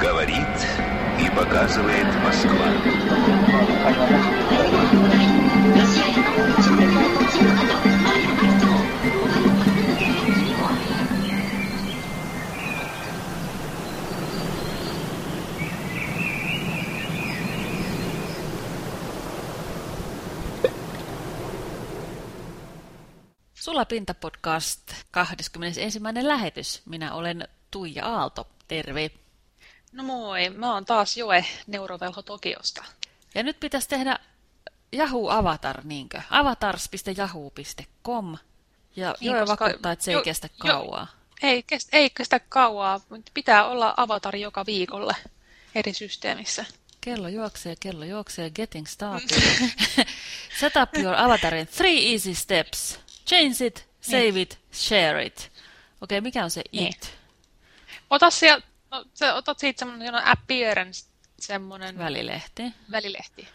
Говорит и показывает Москва. 'Sulapinta-podcast' 21. lähetys. Minä olen Tuija Aalto. Terve. No moi, mä oon taas Joe Neurovelho Tokiosta. Ja nyt pitäisi tehdä Yahoo Avatar, niinkö? avatars.yahoo.com. Ja niin, Joe koska... vakuuttaa, että se jo, ei kestä kauaa. Jo, ei, kestä, ei kestä kauaa, mutta pitää olla avatar joka viikolle eri systeemissä. Kello juoksee, kello juoksee, getting started. Set up your avatar in three easy steps. Change it, save niin. it, share it. Okei, okay, mikä on se niin. it? Ota sieltä, no, se, otat siitä semmoinen appearance, semmoinen... Välilehti. Välilehti.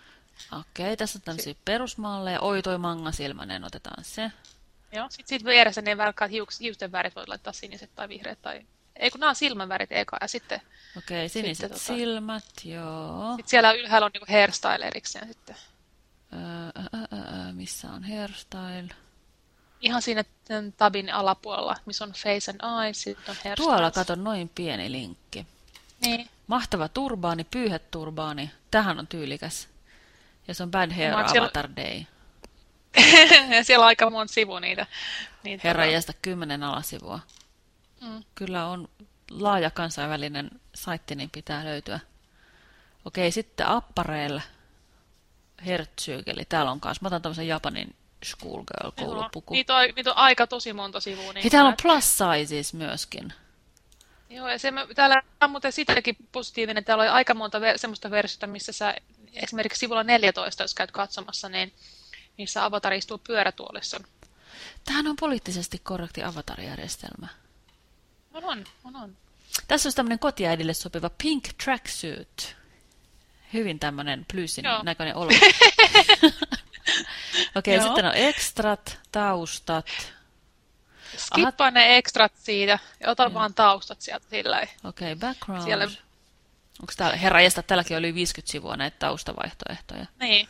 Okei, tässä on tämmöisiä perusmalleja. Oi, toi silmänen, otetaan se. Joo, sitten siitä vieressä ne välkkaat hiuks, hiusten värit voit laittaa siniset tai vihreät tai... Ei kun nämä on silmänvärit eka ja sitten... Okei, siniset sitten, tota- silmät, joo. Sitten siellä ylhäällä on niinku hairstyle erikseen sitten. Öö, öö, öö, missä on hairstyle? Ihan siinä tabin alapuolella, missä on Face and Eyes, sitten on Hairstyles. Tuolla katon noin pieni linkki. Niin. Mahtava turbaani, pyyheturbaani. Tähän on tyylikäs. Ja se on Bad Hair Avatar siellä... Day. ja siellä on aika monta sivua niitä. niitä Herra jästä kymmenen alasivua. Mm. Kyllä on laaja kansainvälinen saitti, niin pitää löytyä. Okei, sitten appareilla Hertsykeli. Täällä on kanssa. Mä otan tämmöisen Japanin schoolgirl koulupuku. Niitä on, niitä on aika tosi monta sivua. Niin Hei, täällä on plus sizes myöskin. Joo, ja se, täällä on muuten sitäkin positiivinen. Täällä on aika monta ver semmoista versiota, missä sä esimerkiksi sivulla 14, jos käyt katsomassa, niin niissä avatari istuu pyörätuolissa. Tämähän on poliittisesti korrekti avatarijärjestelmä. On, on, on, on. Tässä on tämmöinen kotiäidille sopiva pink tracksuit. Hyvin tämmöinen plysin näköinen olo. Okei, okay, sitten on ekstrat, taustat. Skippaa ne ekstrat siitä ja ota Joo. vaan taustat sieltä sillä Okei, okay, background. Siellä... Onko täällä, herra jästä, tälläkin oli 50 sivua näitä taustavaihtoehtoja. Niin.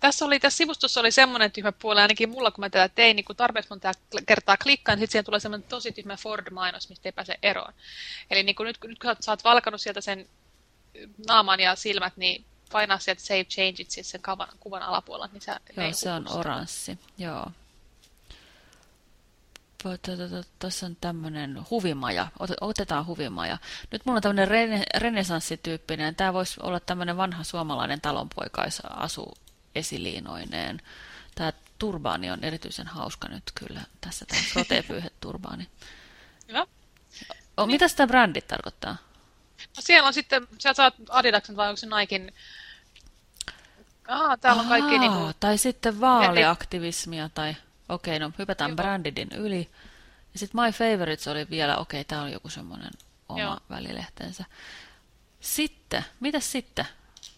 Tässä, oli, tässä sivustossa oli semmoinen tyhmä puoli, ainakin mulla, kun mä tätä tein, niin kun tarpeeksi monta kertaa klikkaan, niin sitten siihen tulee semmoinen tosi tyhmä Ford-mainos, mistä ei pääse eroon. Eli niin kun nyt, nyt kun sä oot valkannut sieltä sen naaman ja silmät, niin painaa sieltä Save Changes siis sen kuvan, kuvan alapuolella, niin sä Joo, se on oranssi. Joo. Tuossa on tämmöinen huvimaja. Otetaan huvimaja. Nyt mulla on tämmöinen rene, renesanssityyppinen. Tämä voisi olla tämmöinen vanha suomalainen talonpoikaisasu esiliinoineen. Tämä turbaani on erityisen hauska nyt kyllä. Tässä tämä protepyyhe-turbaani. Hyvä. O. Mitä sitä brändit tarkoittaa? No siellä on sitten, sieltä saat Adidaksen vai onko se Naikin Ah, täällä on kaikki Aa, niinku... Tai sitten vaaliaktivismia tai... Okei, okay, no hypätään Joo. Brandidin yli. Ja sitten My Favorites oli vielä, okei, okay, tää oli joku semmoinen oma Joo. välilehtensä. Sitten, mitäs sitten?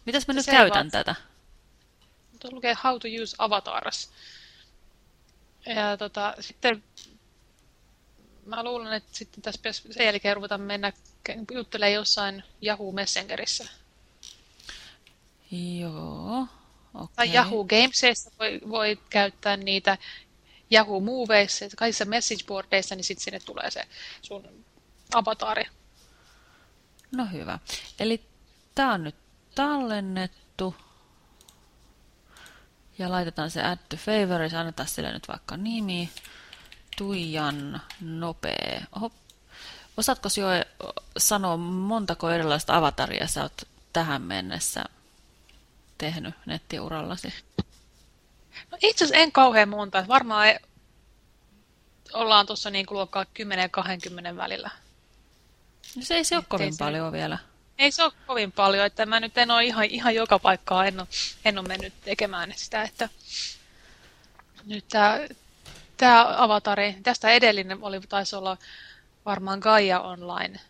Mitäs mä se nyt se käytän vaat... tätä? Tuo lukee How to use avatars. Ja tota, sitten mä luulen, että sitten tässä sen jälkeen ruvetaan mennä juttelemaan jossain Yahoo Messengerissä. Joo, okay. Tai Yahoo Gamesissa voi, voi käyttää niitä Yahoo Moveissa, kaikissa messageboardeissa, niin sitten sinne tulee se sun avatari. No hyvä. Eli tämä on nyt tallennettu. Ja laitetaan se add to favorites, annetaan sille nyt vaikka nimi. Tuijan nopee. Oho. Osaatko jo sanoa, montako erilaista avataria sä oot tähän mennessä tehnyt nettiurallasi? No itse asiassa en kauhean monta. Varmaan ei, ollaan tuossa niin luokkaa 10 ja 20 välillä. No se ei se ole kovin se, paljon vielä. Ei se ole kovin paljon, että mä nyt en ole ihan, ihan joka paikkaa, en ole, en ole mennyt tekemään sitä, että nyt tämä, tämä avatari, tästä edellinen oli, taisi olla varmaan Gaia Online.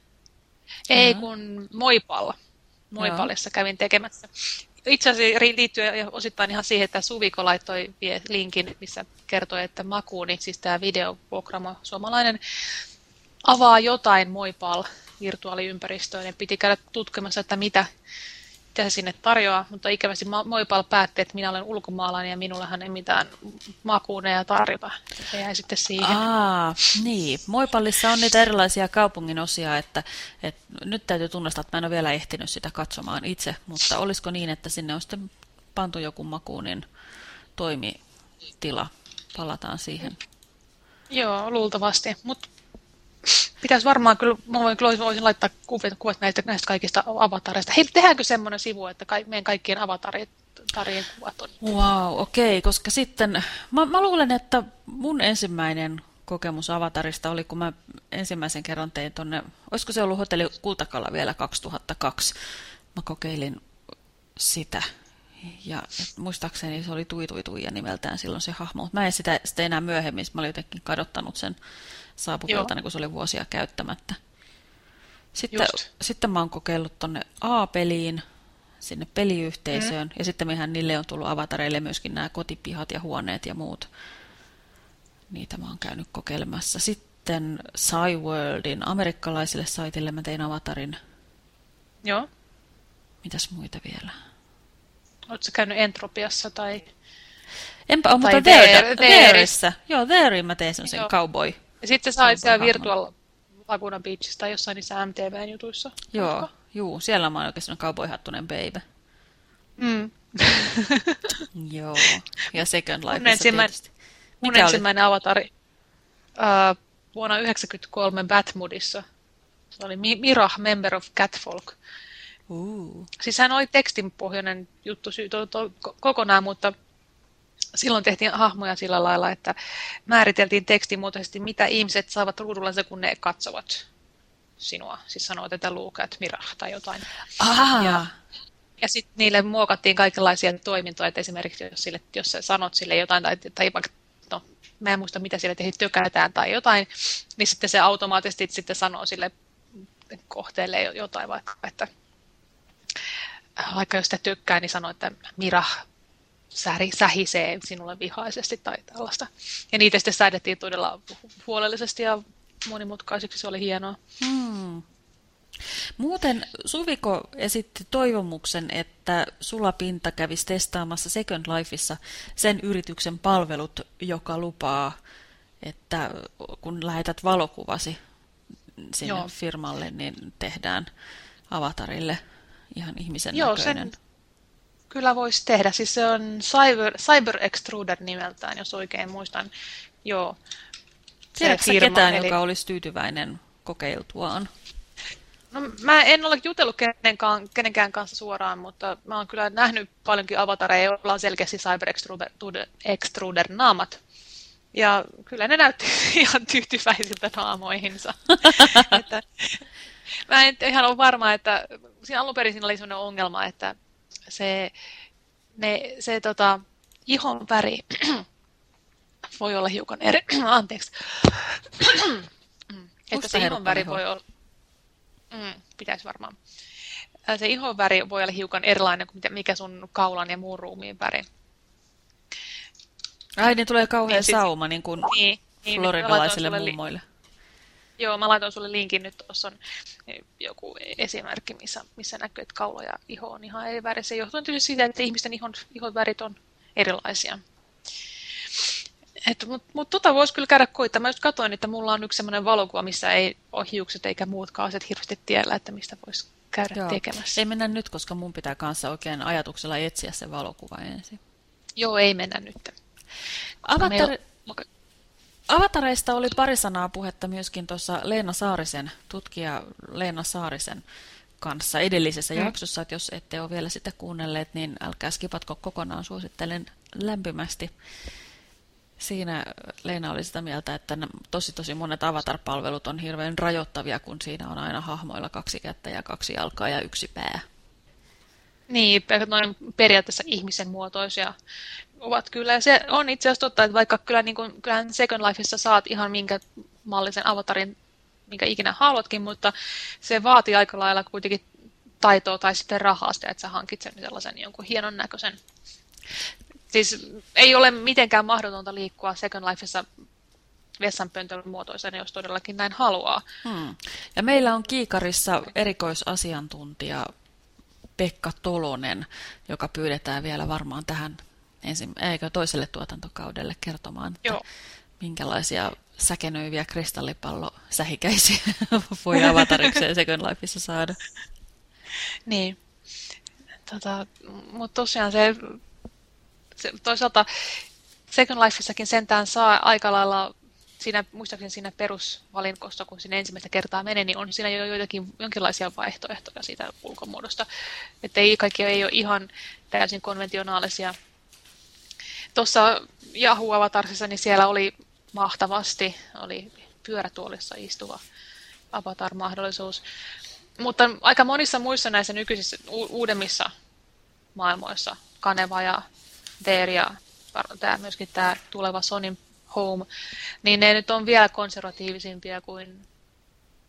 Ei kun Moipalla. Moipallissa kävin tekemässä itse asiassa liittyy osittain ihan siihen, että Suviko laittoi linkin, missä kertoi, että Makuuni, siis tämä videoprogrammo suomalainen, avaa jotain Moipal virtuaaliympäristöön ja piti käydä tutkimassa, että mitä, mitä se sinne tarjoaa, mutta ikävästi Moipal päätti, että minä olen ulkomaalainen ja minullahan ei mitään makuuneja tarjota. Se jäi sitten siihen. Aa, niin. Moipallissa on niitä erilaisia kaupungin osia, että, että nyt täytyy tunnustaa, että mä en ole vielä ehtinyt sitä katsomaan itse, mutta olisiko niin, että sinne on sitten pantu joku makuunin toimitila. Palataan siihen. Joo, luultavasti, mutta Pitäisi varmaan kyllä, mä voin, voisin laittaa kuvat, kuvat näistä, näistä kaikista avatareista. Hei, tehdäänkö semmoinen sivu, että ka, meidän kaikkien avatarien kuvat on? Wow, okei, okay, koska sitten, mä, mä luulen, että mun ensimmäinen kokemus avatarista oli, kun mä ensimmäisen kerran tein tuonne, olisiko se ollut hotelli Kultakalla vielä 2002, mä kokeilin sitä. Ja muistaakseni se oli Tui Tui Tuija nimeltään silloin se hahmo, mutta mä en sitä, sitä enää myöhemmin, mä olin jotenkin kadottanut sen saapuvilta, niin kun se oli vuosia käyttämättä. Sitten, sitten mä oon kokeillut tonne A-peliin, sinne peliyhteisöön, mm. ja sitten mehän niille on tullut avatareille myöskin nämä kotipihat ja huoneet ja muut. Niitä mä oon käynyt kokeilemassa. Sitten Cyworldin amerikkalaisille saitille mä tein avatarin. Joo. Mitäs muita vielä? Oletko käynyt Entropiassa tai... Enpä ole, mutta Thereissa. Joo, Therein mä tein sen cowboy ja sitten sä sait siellä Virtual Laguna Beachissa tai jossain niissä MTVn jutuissa. Joo, juu, siellä mä oon oikein cowboy-hattunen baby. Mm. Joo, ja Second Life mun ensimmäinen, mun ensimmäinen avatari uh, vuonna 1993 Batmoodissa. Se oli Mirah, Member of Catfolk. Uh. Siis hän oli tekstinpohjainen juttu to, to, kokonaan, mutta silloin tehtiin hahmoja sillä lailla, että määriteltiin tekstimuotoisesti, mitä ihmiset saavat ruudulla se, kun ne katsovat sinua. Siis sanoo tätä luukat, mirah tai jotain. Aha. Ja, ja sitten niille muokattiin kaikenlaisia toimintoja, että esimerkiksi jos, sille, jos sä sanot sille jotain, tai, tai vaikka, no, mä en muista mitä sille tehtiin, tökätään tai jotain, niin sitten se automaattisesti sitten sanoo sille kohteelle jotain, vaikka, että vaikka jos sitä tykkää, niin sanoo, että Mirah säri, sähisee sinulle vihaisesti tai tällaista. Ja niitä sitten säädettiin todella huolellisesti ja monimutkaisiksi, se oli hienoa. Hmm. Muuten Suviko esitti toivomuksen, että Sulapinta kävisi testaamassa Second Lifeissa sen yrityksen palvelut, joka lupaa, että kun lähetät valokuvasi sinne Joo. firmalle, niin tehdään avatarille ihan ihmisen Joo, näköinen. Sen kyllä voisi tehdä. Siis se on Cyber, Cyber Extruder nimeltään, jos oikein muistan. Joo. Tiedätkö ketään, eli... joka olisi tyytyväinen kokeiltuaan? No, mä en ole jutellut kenenkään, kenenkään kanssa suoraan, mutta mä oon kyllä nähnyt paljonkin avatareja, joilla on selkeästi Cyber Extruder, Extruder naamat. Ja kyllä ne näytti ihan tyytyväisiltä naamoihinsa. että, mä en ihan ole varma, että siinä alun perin siinä oli sellainen ongelma, että se, ne, se tota, ihon väri voi olla hiukan eri... Anteeksi. että se ihon väri voi olla... Mm, pitäisi varmaan. Se ihon väri voi olla hiukan erilainen kuin mikä sun kaulan ja muun ruumiin väri. Ai, niin tulee kauhean niin, sauma niin kuin niin, niin, floridalaisille mummoille. Joo, mä laitoin sulle linkin nyt, tuossa on joku esimerkki, missä, missä näkyy, että kaulo ja iho on ihan eri väri. Se johtuu tietysti siitä, että ihmisten ihon, ihon värit on erilaisia. Mutta mut tota voisi kyllä käydä koittamaan. Mä just katsoin, että mulla on yksi sellainen valokuva, missä ei ole hiukset eikä muutkaan asiat hirveästi tiellä, että mistä voisi käydä Joo. tekemässä. Ei mennä nyt, koska mun pitää kanssa oikein ajatuksella etsiä se valokuva ensin. Joo, ei mennä nyt. Avatar... Meillä... Avatareista oli pari sanaa puhetta myöskin tuossa Leena Saarisen, tutkija Leena Saarisen kanssa edellisessä mm. jaksossa, että jos ette ole vielä sitä kuunnelleet, niin älkää skipatko kokonaan, suosittelen lämpimästi. Siinä Leena oli sitä mieltä, että tosi tosi monet avatar-palvelut on hirveän rajoittavia, kun siinä on aina hahmoilla kaksi kättä ja kaksi jalkaa ja yksi pää. Niin, noin periaatteessa ihmisen muotoisia ovat kyllä. Ja se on itse asiassa totta, että vaikka kyllä niin kuin, kyllähän Second Lifeissa saat ihan minkä mallisen avatarin, minkä ikinä haluatkin, mutta se vaatii aika lailla kuitenkin taitoa tai sitten rahasta, että sä hankit sen sellaisen jonkun hienon näköisen. Siis ei ole mitenkään mahdotonta liikkua Second Lifeissa vessanpöntön muotoisena, jos todellakin näin haluaa. Hmm. Ja meillä on Kiikarissa erikoisasiantuntija Pekka Tolonen, joka pyydetään vielä varmaan tähän ensin, eikö toiselle tuotantokaudelle kertomaan, että Joo. minkälaisia säkenöiviä kristallipallosähikäisiä voi avatarikseen Second Lifeissa saada. Niin. Tota, mutta tosiaan se, se toisaalta Second Lifeissakin sentään saa aika lailla siinä, muistaakseni siinä perusvalinkossa, kun sinne ensimmäistä kertaa menee, niin on siinä jo joitakin, jonkinlaisia vaihtoehtoja siitä ulkomuodosta. Että ei, kaikki ei ole ihan täysin konventionaalisia. Tuossa Yahoo-avatarsissa, niin siellä oli mahtavasti, oli pyörätuolissa istuva avatar-mahdollisuus. Mutta aika monissa muissa näissä nykyisissä uudemmissa maailmoissa, Kaneva ja Deer ja tämä, myöskin tämä tuleva Sonin Home, niin ne nyt on vielä konservatiivisimpia kuin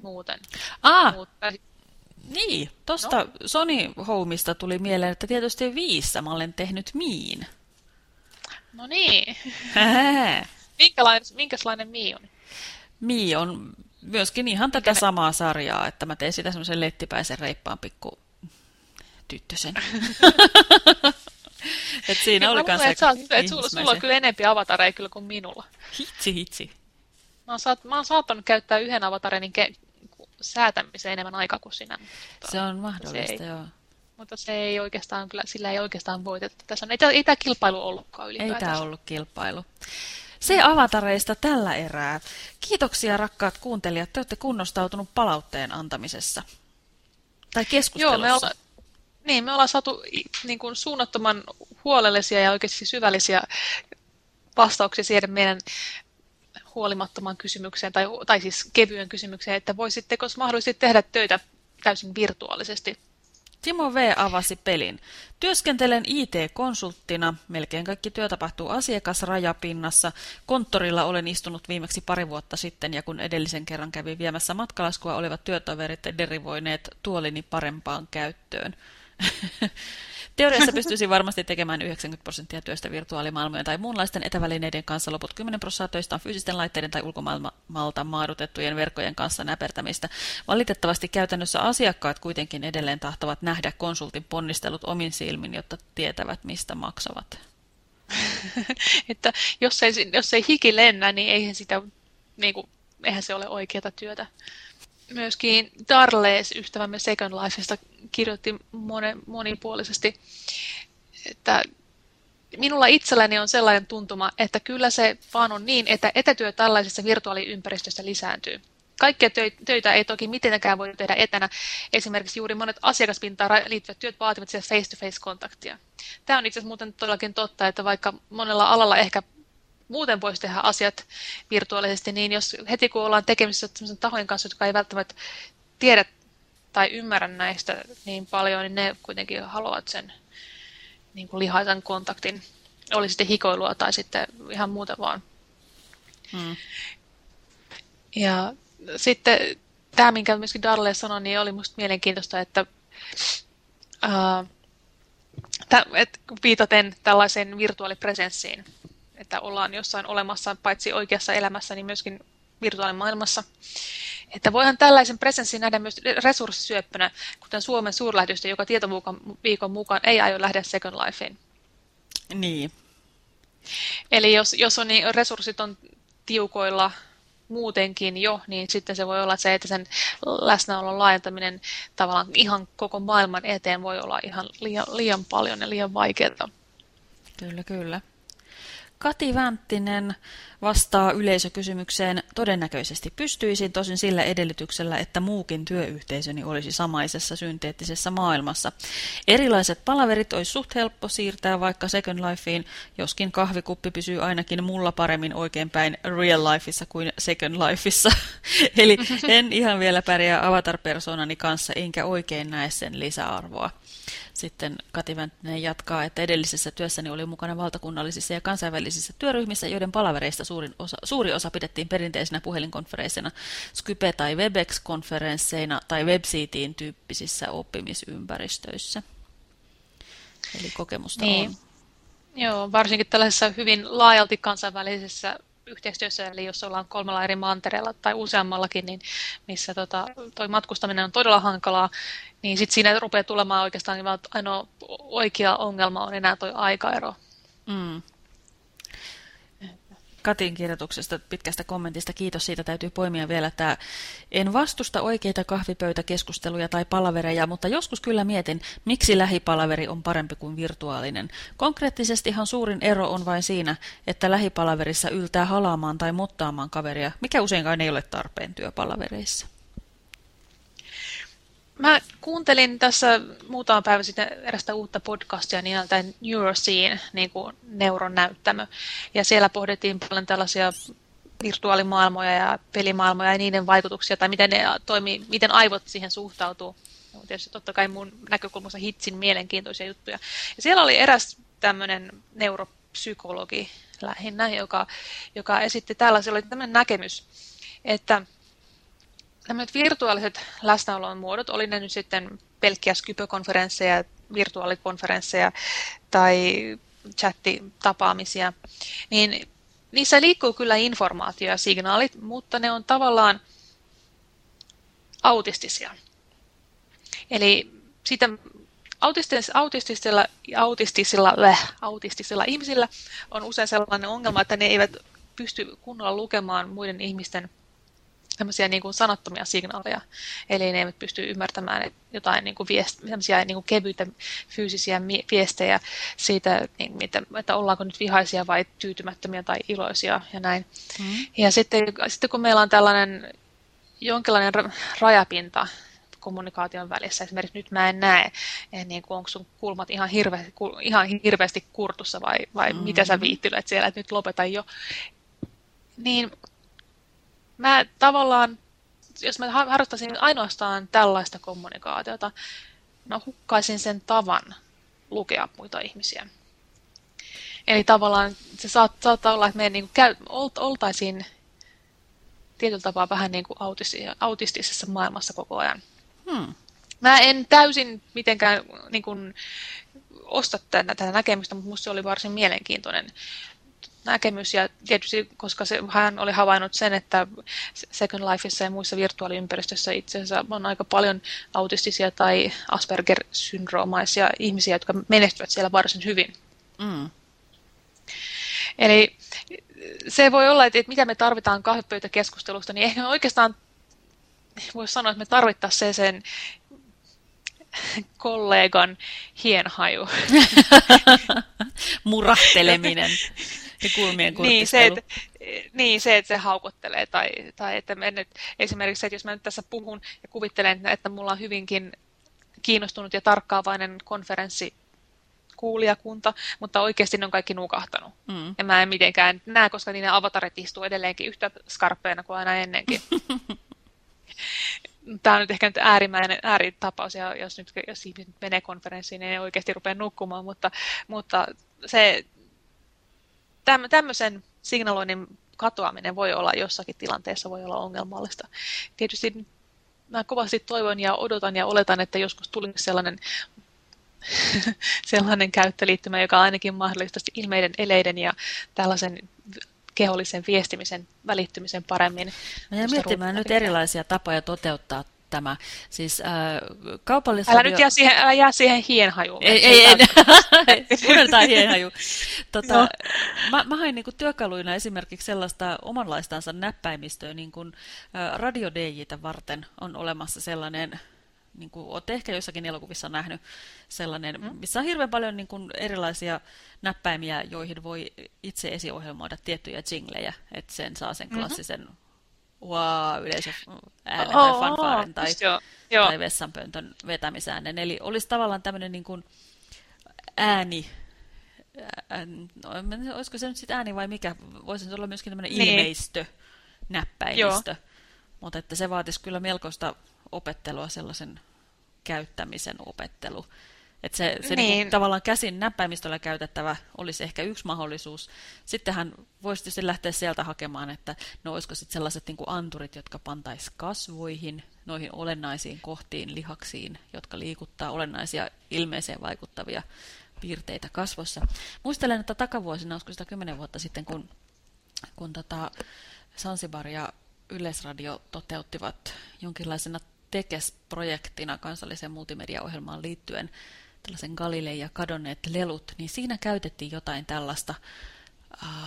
muuten. Ah, Mutta... niin. Tuosta no. Sony Homeista tuli mieleen, että tietysti viissä mä olen tehnyt Miin. No niin. Minkälainen, minkälainen Mii on? Mii on myöskin ihan tätä samaa sarjaa, että mä tein sitä semmoisen lettipäisen reippaan pikku tyttösen. Et siinä oli kans että, että sulla, sulla on kyllä enempi avatareja kyllä kuin minulla. Hitsi, hitsi. Mä oon, saat, mä oon saattanut käyttää yhden avatarenin ke, säätämiseen enemmän aikaa kuin sinä. Se on mahdollista, se ei, joo. Mutta se ei oikeastaan, kyllä, sillä ei oikeastaan voiteta. Tässä on, ei, ei tämä kilpailu ollutkaan ylipäätään. Ei tämä ollut kilpailu. Se avatareista tällä erää. Kiitoksia rakkaat kuuntelijat, te olette kunnostautunut palautteen antamisessa. Tai keskustelussa. Joo, me olla, niin, me ollaan saatu niin kuin suunnattoman huolellisia ja oikeasti syvällisiä vastauksia siihen meidän huolimattoman kysymykseen, tai, tai siis kevyen kysymykseen, että voisitteko mahdollisesti tehdä töitä täysin virtuaalisesti Timo V. avasi pelin. Työskentelen IT-konsulttina. Melkein kaikki työ tapahtuu asiakasrajapinnassa. Konttorilla olen istunut viimeksi pari vuotta sitten ja kun edellisen kerran kävin viemässä matkalaskua, olivat työtoverit derivoineet tuolini parempaan käyttöön. Teoriassa pystyisi varmasti tekemään 90 prosenttia työstä virtuaalimaailmojen tai muunlaisten etävälineiden kanssa. Loput 10 prosenttia töistä on fyysisten laitteiden tai ulkomaailmalta maadutettujen verkkojen kanssa näpertämistä. Valitettavasti käytännössä asiakkaat kuitenkin edelleen tahtovat nähdä konsultin ponnistelut omin silmin, jotta tietävät, mistä maksavat. että jos ei, jos ei hiki lennä, niin eihän, sitä, niin kuin, eihän se ole oikeata työtä myöskin Darles, ystävämme Second Lifeista, kirjoitti monen, monipuolisesti, että minulla itselläni on sellainen tuntuma, että kyllä se vaan on niin, että etätyö tällaisessa virtuaaliympäristössä lisääntyy. Kaikkia töitä ei toki mitenkään voi tehdä etänä. Esimerkiksi juuri monet asiakaspintaan liittyvät työt vaativat face-to-face-kontaktia. Tämä on itse asiassa muuten todellakin totta, että vaikka monella alalla ehkä muuten voisi tehdä asiat virtuaalisesti, niin jos heti kun ollaan tekemisissä sellaisen tahojen kanssa, jotka ei välttämättä tiedä tai ymmärrä näistä niin paljon, niin ne kuitenkin haluavat sen niin kuin lihaisen kontaktin. Oli sitten hikoilua tai sitten ihan muuta vaan. Hmm. Ja sitten tämä, minkä myöskin Darle sanoi, niin oli minusta mielenkiintoista, että uh, et viitaten tällaiseen virtuaalipresenssiin, että ollaan jossain olemassa paitsi oikeassa elämässä, niin myöskin virtuaalimaailmassa. Että voihan tällaisen presenssin nähdä myös resurssisyöppönä, kuten Suomen suurlähdystö, joka tietoviikon mukaan ei aio lähteä Second Lifeen. Niin. Eli jos, jos on niin, resurssit on tiukoilla muutenkin jo, niin sitten se voi olla se, että sen läsnäolon laajentaminen tavallaan ihan koko maailman eteen voi olla ihan liian, liian paljon ja liian vaikeaa. Kyllä, kyllä. Kati Vänttinen vastaa yleisökysymykseen todennäköisesti pystyisin tosin sillä edellytyksellä, että muukin työyhteisöni olisi samaisessa synteettisessä maailmassa. Erilaiset palaverit olisi suht helppo siirtää vaikka Second Lifeen, joskin kahvikuppi pysyy ainakin mulla paremmin oikeinpäin real lifeissa kuin Second Lifeissa. Eli en ihan vielä pärjää avatar-persoonani kanssa, enkä oikein näe sen lisäarvoa. Sitten Kati Vänttinen jatkaa, että edellisessä työssäni oli mukana valtakunnallisissa ja kansainvälisissä työryhmissä, joiden palavereista suurin osa, suuri osa pidettiin perinteisenä puhelinkonferensseina, Skype- tai Webex-konferensseina tai Webseetiin tyyppisissä oppimisympäristöissä. Eli kokemusta niin. on. Joo, varsinkin tällaisessa hyvin laajalti kansainvälisessä yhteistyössä, eli jos ollaan kolmella eri mantereella tai useammallakin, niin missä tota, toi matkustaminen on todella hankalaa, niin sitten siinä rupeaa tulemaan oikeastaan niin ainoa oikea ongelma on enää tuo aikaero. Mm. Katin kirjoituksesta pitkästä kommentista. Kiitos siitä. Täytyy poimia vielä tämä. En vastusta oikeita kahvipöytäkeskusteluja tai palavereja, mutta joskus kyllä mietin, miksi lähipalaveri on parempi kuin virtuaalinen. Konkreettisestihan suurin ero on vain siinä, että lähipalaverissa yltää halaamaan tai muttaamaan kaveria, mikä useinkaan ei ole tarpeen työpalavereissa. Mä kuuntelin tässä muutama päivä sitten erästä uutta podcastia nimeltä Neuroscene, niin kuin neuronäyttämö. Ja siellä pohdittiin paljon tällaisia virtuaalimaailmoja ja pelimaailmoja ja niiden vaikutuksia, tai miten ne toimii, miten aivot siihen suhtautuu. No, tietysti totta kai mun näkökulmasta hitsin mielenkiintoisia juttuja. Ja siellä oli eräs tämmöinen neuropsykologi lähinnä, joka, joka esitti tällaisen, oli tämmöinen näkemys, että tämmöiset virtuaaliset läsnäolon muodot, oli ne nyt sitten pelkkiä Skype-konferensseja, virtuaalikonferensseja tai chattitapaamisia, niin niissä liikkuu kyllä informaatio ja signaalit, mutta ne on tavallaan autistisia. Eli sitä autistisilla, autistisilla, autistisilla, äh, autistisilla ihmisillä on usein sellainen ongelma, että ne eivät pysty kunnolla lukemaan muiden ihmisten tämmöisiä niin kuin sanottomia signaaleja. Eli ne eivät pysty ymmärtämään jotain niin kuin viest, niin kuin kevyitä fyysisiä viestejä siitä, niin, että, että ollaanko nyt vihaisia vai tyytymättömiä tai iloisia ja näin. Mm. Ja sitten, sitten kun meillä on tällainen jonkinlainen rajapinta kommunikaation välissä. Esimerkiksi nyt mä en näe, en niin kuin, onko sun kulmat ihan, hirve, ihan hirveästi kurtussa vai, vai mm-hmm. mitä sä viittelet siellä, että nyt lopeta jo. Niin mä tavallaan, jos mä harjoittaisin ainoastaan tällaista kommunikaatiota, mä hukkaisin sen tavan lukea muita ihmisiä. Eli tavallaan se saat, saattaa olla, että me niin käy, oltaisiin tietyllä tapaa vähän niin kuin autistisessa maailmassa koko ajan. Hmm. Mä en täysin mitenkään niin kuin, osta tätä näkemystä, mutta minusta se oli varsin mielenkiintoinen näkemys ja tietysti, koska se, hän oli havainnut sen, että Second Lifeissa ja muissa virtuaaliympäristöissä itse asiassa on aika paljon autistisia tai Asperger-syndroomaisia ihmisiä, jotka menestyvät siellä varsin hyvin. Mm. Eli se voi olla, että, että mitä me tarvitaan kahvipöytäkeskustelusta, niin ehkä oikeastaan voisi sanoa, että me tarvittaisiin sen kollegan hienhaju. Murahteleminen ja kulmien niin se, että, niin, se, että se haukottelee. Tai, tai että nyt, esimerkiksi, että jos mä nyt tässä puhun ja kuvittelen, että mulla on hyvinkin kiinnostunut ja tarkkaavainen konferenssi kuulijakunta, mutta oikeasti ne on kaikki nukahtanut. Mm. Ja mä en mitenkään näe, koska niiden avatarit istuu edelleenkin yhtä skarppeina kuin aina ennenkin. Tämä on nyt ehkä nyt äärimmäinen ääritapaus, ja jos nyt jos ihmiset menee konferenssiin, niin ei oikeasti rupea nukkumaan, mutta, mutta se tämmöisen signaloinnin katoaminen voi olla jossakin tilanteessa voi olla ongelmallista. Tietysti mä kovasti toivon ja odotan ja oletan, että joskus tulisi sellainen sellainen käyttöliittymä, joka ainakin mahdollistaisi ilmeiden, eleiden ja tällaisen kehollisen viestimisen välittymisen paremmin. Mä jäin miettimään nyt erilaisia tapoja toteuttaa tämä. Siis, äh, kaupallisradio... Älä nyt jää siihen, älä jää siihen hienhajuun. Ei, ei, ei. Unohdetaan hienhaju. Tota, no. mä, mä hain niin työkaluina esimerkiksi sellaista omanlaistansa näppäimistöä, niin kuin äh, radio varten on olemassa sellainen niin kuin olette ehkä joissakin elokuvissa nähnyt sellainen, mm. missä on hirveän paljon niin kuin erilaisia näppäimiä, joihin voi itse esiohjelmoida tiettyjä jinglejä, että sen saa sen mm-hmm. klassisen mm -hmm wow, yleisö äänen tai fanfaarin tai, joo. tai vessanpöntön vetämisäänen. Eli olisi tavallaan tämmöinen niin kuin ääni, ään, no, olisiko se nyt sitten ääni vai mikä, voisi se olla myöskin tämmöinen niin. ilmeistö, näppäimistö, mutta että se vaatisi kyllä melkoista opettelua, sellaisen käyttämisen opettelu. Että se, se niin. Niin tavallaan käsin näppäimistöllä käytettävä olisi ehkä yksi mahdollisuus. Sittenhän voisi tietysti lähteä sieltä hakemaan, että no olisiko sitten sellaiset niin anturit, jotka pantaisi kasvoihin, noihin olennaisiin kohtiin, lihaksiin, jotka liikuttaa olennaisia ilmeiseen vaikuttavia piirteitä kasvossa. Muistelen, että takavuosina, olisiko sitä kymmenen vuotta sitten, kun kun tota Sansibar ja Yleisradio toteuttivat jonkinlaisena TEKES-projektina kansalliseen multimediaohjelmaan liittyen tällaisen Galilei ja kadonneet lelut, niin siinä käytettiin jotain tällaista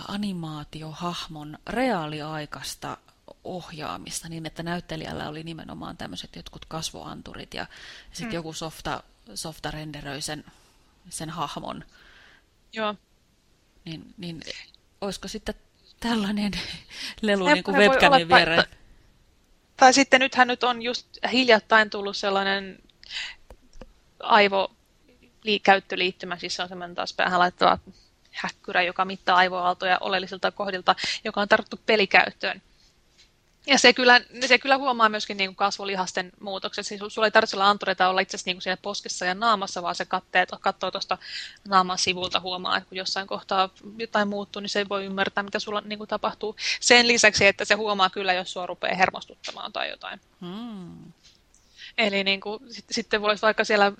animaatiohahmon reaaliaikaista ohjaamista niin, että näyttelijällä oli nimenomaan tämmöiset jotkut kasvoanturit ja sitten hmm. joku softa, softa renderöi sen, sen hahmon. Joo. Niin, niin olisiko sitten tällainen lelu niin kuin webcamin viereen? Tai, tai sitten nythän nyt on just hiljattain tullut sellainen aivokäyttöliittymä, siis se on semmoinen taas päähän laittava häkkyrä, joka mittaa aivoaaltoja oleellisilta kohdilta, joka on tarttu pelikäyttöön. Ja se kyllä, se kyllä huomaa myöskin niin kuin kasvolihasten muutokset. Siis sulla ei tarvitse olla antureita olla itse asiassa niin siellä poskessa ja naamassa, vaan se katsoo, katsoo tuosta naaman sivulta huomaa, että kun jossain kohtaa jotain muuttuu, niin se voi ymmärtää, mitä sulla niin kuin tapahtuu. Sen lisäksi, että se huomaa kyllä, jos sua rupeaa hermostuttamaan tai jotain. Hmm. Eli niin kuin, sit, sitten voisi vaikka siellä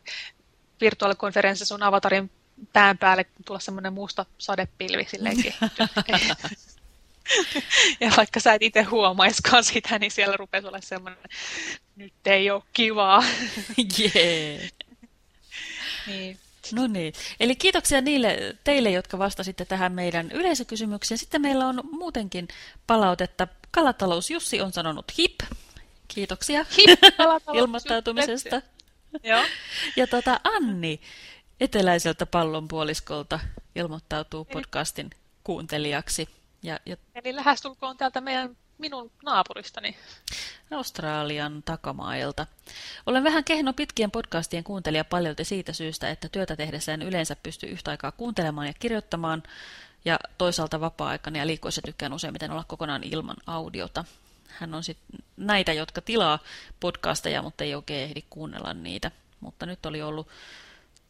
virtuaalikonferenssissa sun avatarin pään päälle tulla semmoinen musta sadepilvi silleenkin. ja vaikka sä et itse huomaiskaan sitä, niin siellä rupesi olla semmoinen, nyt ei ole kivaa. Jee. niin. No niin, eli kiitoksia niille teille, jotka vastasitte tähän meidän yleisökysymykseen. Sitten meillä on muutenkin palautetta. Kalatalous Jussi on sanonut hip. Kiitoksia hip, ilmoittautumisesta. Joo. Ja tota, Anni eteläiseltä pallonpuoliskolta ilmoittautuu podcastin kuuntelijaksi. Ja, ja... Eli lähestulkoon täältä meidän minun naapuristani. Australian takamailta. Olen vähän kehno pitkien podcastien kuuntelija paljolti siitä syystä, että työtä tehdessään yleensä pystyy yhtä aikaa kuuntelemaan ja kirjoittamaan, ja toisaalta vapaa-aikana ja liikkuessa tykkään useimmiten olla kokonaan ilman audiota. Hän on sitten näitä, jotka tilaa podcasteja, mutta ei oikein ehdi kuunnella niitä. Mutta nyt oli ollut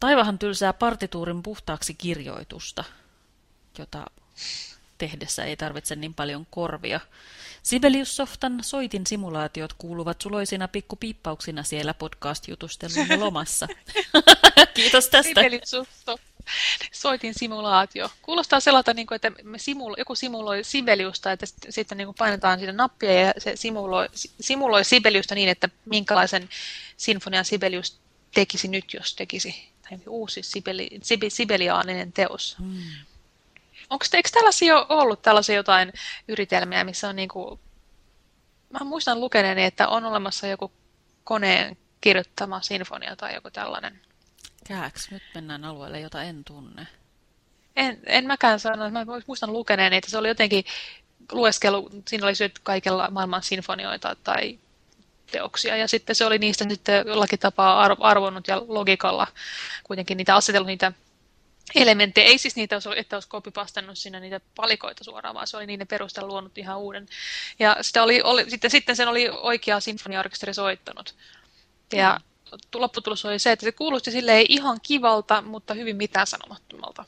taivahan tylsää partituurin puhtaaksi kirjoitusta, jota tehdessä ei tarvitse niin paljon korvia. Sibelius Softan soitin simulaatiot kuuluvat suloisina pikkupiippauksina siellä podcast-jutustelun lomassa. Kiitos tästä. Sibelius soitin simulaatio. Kuulostaa sellaista, niin kuin, että me simul, joku simuloi Sibeliusta, että sitten niin kuin painetaan siinä nappia ja se simuloi, simuloi Sibeliusta niin, että minkälaisen sinfonian Sibelius tekisi nyt, jos tekisi tai uusi sibeli, sibeliaaninen teos. Hmm. Onko eikö tällaisia ollut tällaisia jotain yritelmiä, missä on niin kuin, mä muistan lukeneeni, että on olemassa joku koneen kirjoittama sinfonia tai joku tällainen. Kääks, nyt mennään alueelle, jota en tunne. En, en mäkään sano, mä muistan lukeneeni, että se oli jotenkin lueskelu, siinä oli syöty kaikella maailman sinfonioita tai teoksia. Ja sitten se oli niistä sitten jollakin tapaa arvonnut ja logikalla kuitenkin niitä asetellut niitä elementtejä. Ei siis niitä, että olisi kopipastannut sinne niitä palikoita suoraan, vaan se oli niiden perusteella luonut ihan uuden. Ja sitä oli, oli, sitten, sitten sen oli oikea sinfoniaorkesteri soittanut. Ja lopputulos oli se, että se kuulosti silleen ihan kivalta, mutta hyvin mitään sanomattomalta.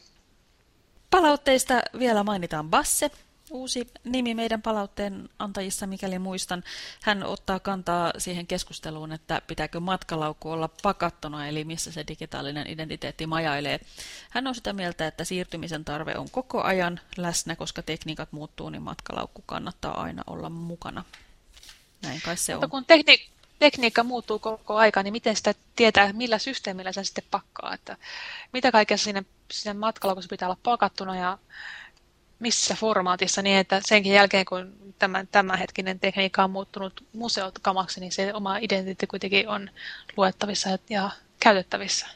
Palautteista vielä mainitaan Basse, uusi nimi meidän palautteen antajissa, mikäli muistan. Hän ottaa kantaa siihen keskusteluun, että pitääkö matkalaukku olla pakattuna, eli missä se digitaalinen identiteetti majailee. Hän on sitä mieltä, että siirtymisen tarve on koko ajan läsnä, koska tekniikat muuttuu, niin matkalaukku kannattaa aina olla mukana. Näin kai se Mutta on. kun tekni tekniikka muuttuu koko aika, niin miten sitä tietää, millä systeemillä se sitten pakkaa, että mitä kaikkea sinne, sinne matkalaukussa pitää olla pakattuna ja missä formaatissa, niin että senkin jälkeen, kun tämän, tämänhetkinen tekniikka on muuttunut museokamaksi, niin se oma identiteetti kuitenkin on luettavissa ja käytettävissä.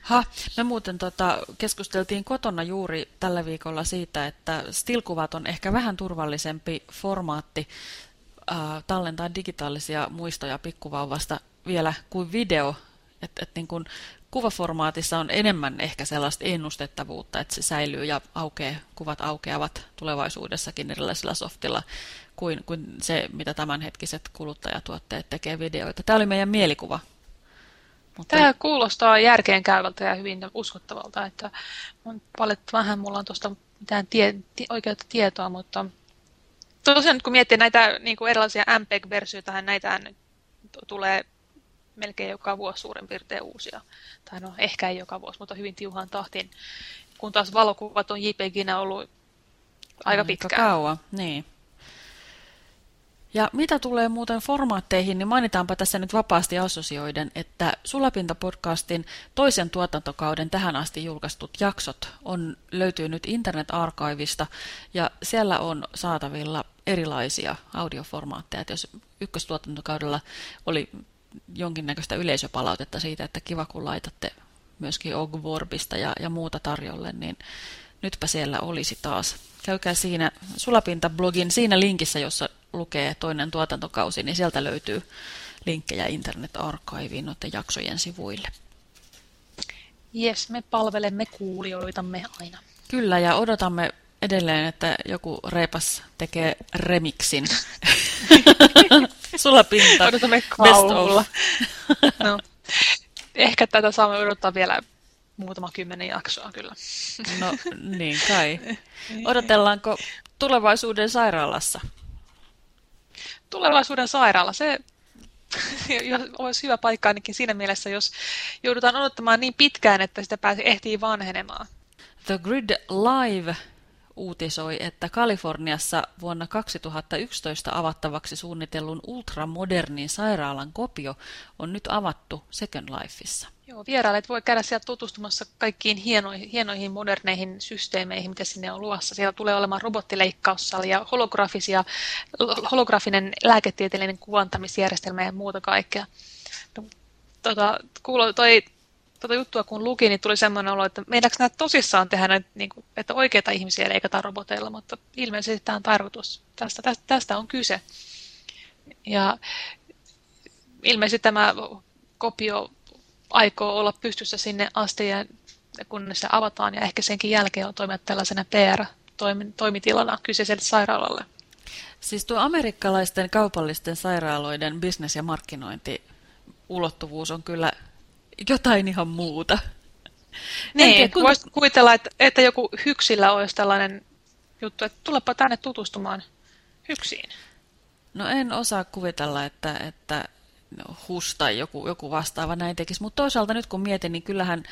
Ha, me muuten tota, keskusteltiin kotona juuri tällä viikolla siitä, että stilkuvat on ehkä vähän turvallisempi formaatti äh, tallentaa digitaalisia muistoja pikkuvauvasta vielä kuin video. Et, et niin kun kuvaformaatissa on enemmän ehkä sellaista ennustettavuutta, että se säilyy ja aukee, kuvat aukeavat tulevaisuudessakin erilaisilla softilla kuin, kuin se, mitä tämänhetkiset kuluttajatuotteet tekee videoita. Tämä oli meidän mielikuva. Mutta... Tämä kuulostaa järkeenkäyvältä ja hyvin uskottavalta, että on paljon vähän mulla on tuosta mitään tie, oikeutta tietoa, mutta tosiaan kun miettii näitä niin kuin erilaisia MPEG-versioita, näitä tulee melkein joka vuosi suurin piirtein uusia. Tai no ehkä ei joka vuosi, mutta hyvin tiuhaan tahtiin. Kun taas valokuvat on JPGinä ollut aika pitkään. kauan, niin. Ja mitä tulee muuten formaatteihin, niin mainitaanpa tässä nyt vapaasti assosioiden, että Sulapinta-podcastin toisen tuotantokauden tähän asti julkaistut jaksot on, löytyy nyt internet-arkaivista ja siellä on saatavilla erilaisia audioformaatteja. Et jos ykköstuotantokaudella oli jonkinnäköistä yleisöpalautetta siitä, että kiva kun laitatte myöskin Ogvorbista ja, ja muuta tarjolle, niin nytpä siellä olisi taas. Käykää siinä Sulapinta-blogin siinä linkissä, jossa lukee toinen tuotantokausi, niin sieltä löytyy linkkejä internet-arkaiviin noiden jaksojen sivuille. Jes, me palvelemme kuulijoitamme aina. Kyllä, ja odotamme edelleen, että joku reipas tekee remiksin. Sulla pinta. Odotamme kauhulla. no, ehkä tätä saamme odottaa vielä muutama kymmenen jaksoa kyllä. No niin kai. Odotellaanko tulevaisuuden sairaalassa? Tulevaisuuden sairaala, se olisi hyvä paikka ainakin siinä mielessä, jos joudutaan odottamaan niin pitkään, että sitä pääsi ehtii vanhenemaan. The Grid Live uutisoi, että Kaliforniassa vuonna 2011 avattavaksi suunnitellun ultramodernin sairaalan kopio on nyt avattu Second Lifeissa. Joo, vierailijat voi käydä sieltä tutustumassa kaikkiin hienoihin, hienoihin moderneihin systeemeihin, mitä sinne on luossa. Siellä tulee olemaan robottileikkaussali ja holografisia, holografinen lääketieteellinen kuvantamisjärjestelmä ja muuta kaikkea. No, tota, kuulo, toi tuota juttua kun luki, niin tuli semmoinen olo, että meidänkö nämä tosissaan tehdä näitä, niin kuin, että oikeita ihmisiä leikataan roboteilla, mutta ilmeisesti tämä on tarkoitus. Tästä, tästä, tästä on kyse. Ja ilmeisesti tämä kopio aikoo olla pystyssä sinne asti, ja kun se avataan, ja ehkä senkin jälkeen on toimia tällaisena PR-toimitilana kyseiselle sairaalalle. Siis tuo amerikkalaisten kaupallisten sairaaloiden bisnes- ja markkinointiulottuvuus on kyllä jotain ihan muuta. Niin, tiedä, kuinka... voisi kuvitella, että, että joku hyksillä olisi tällainen juttu, että tulepa tänne tutustumaan hyksiin. No en osaa kuvitella, että, että HUS tai joku, joku vastaava näin tekisi, mutta toisaalta nyt kun mietin, niin kyllähän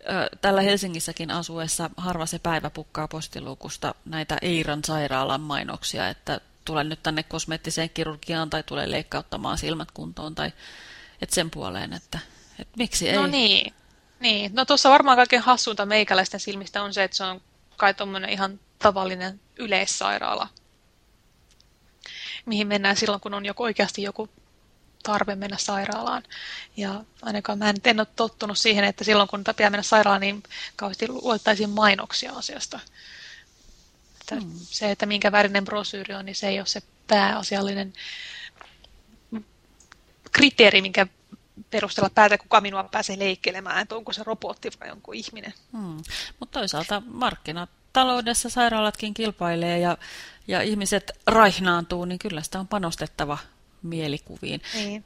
ö, tällä Helsingissäkin asuessa harva se päivä pukkaa postiluukusta näitä Eiran sairaalan mainoksia, että tule nyt tänne kosmeettiseen kirurgiaan tai tule leikkauttamaan silmät kuntoon tai et sen puoleen, että et miksi ei? No niin. niin. No tuossa varmaan kaikkein hassuinta meikäläisten silmistä on se, että se on kai tuommoinen ihan tavallinen yleissairaala, mihin mennään silloin, kun on joku, oikeasti joku tarve mennä sairaalaan. Ja ainakaan mä en, en ole tottunut siihen, että silloin kun pitää mennä sairaalaan, niin kauheasti luottaisiin mainoksia asiasta. Että hmm. Se, että minkä värinen brosyyri on, niin se ei ole se pääasiallinen kriteeri, minkä perusteella päätä, kuka minua pääsee leikkelemään, että onko se robotti vai onko ihminen. Hmm. Mutta toisaalta markkinataloudessa sairaalatkin kilpailee ja, ja ihmiset raihnaantuu, niin kyllä sitä on panostettava mielikuviin. Niin.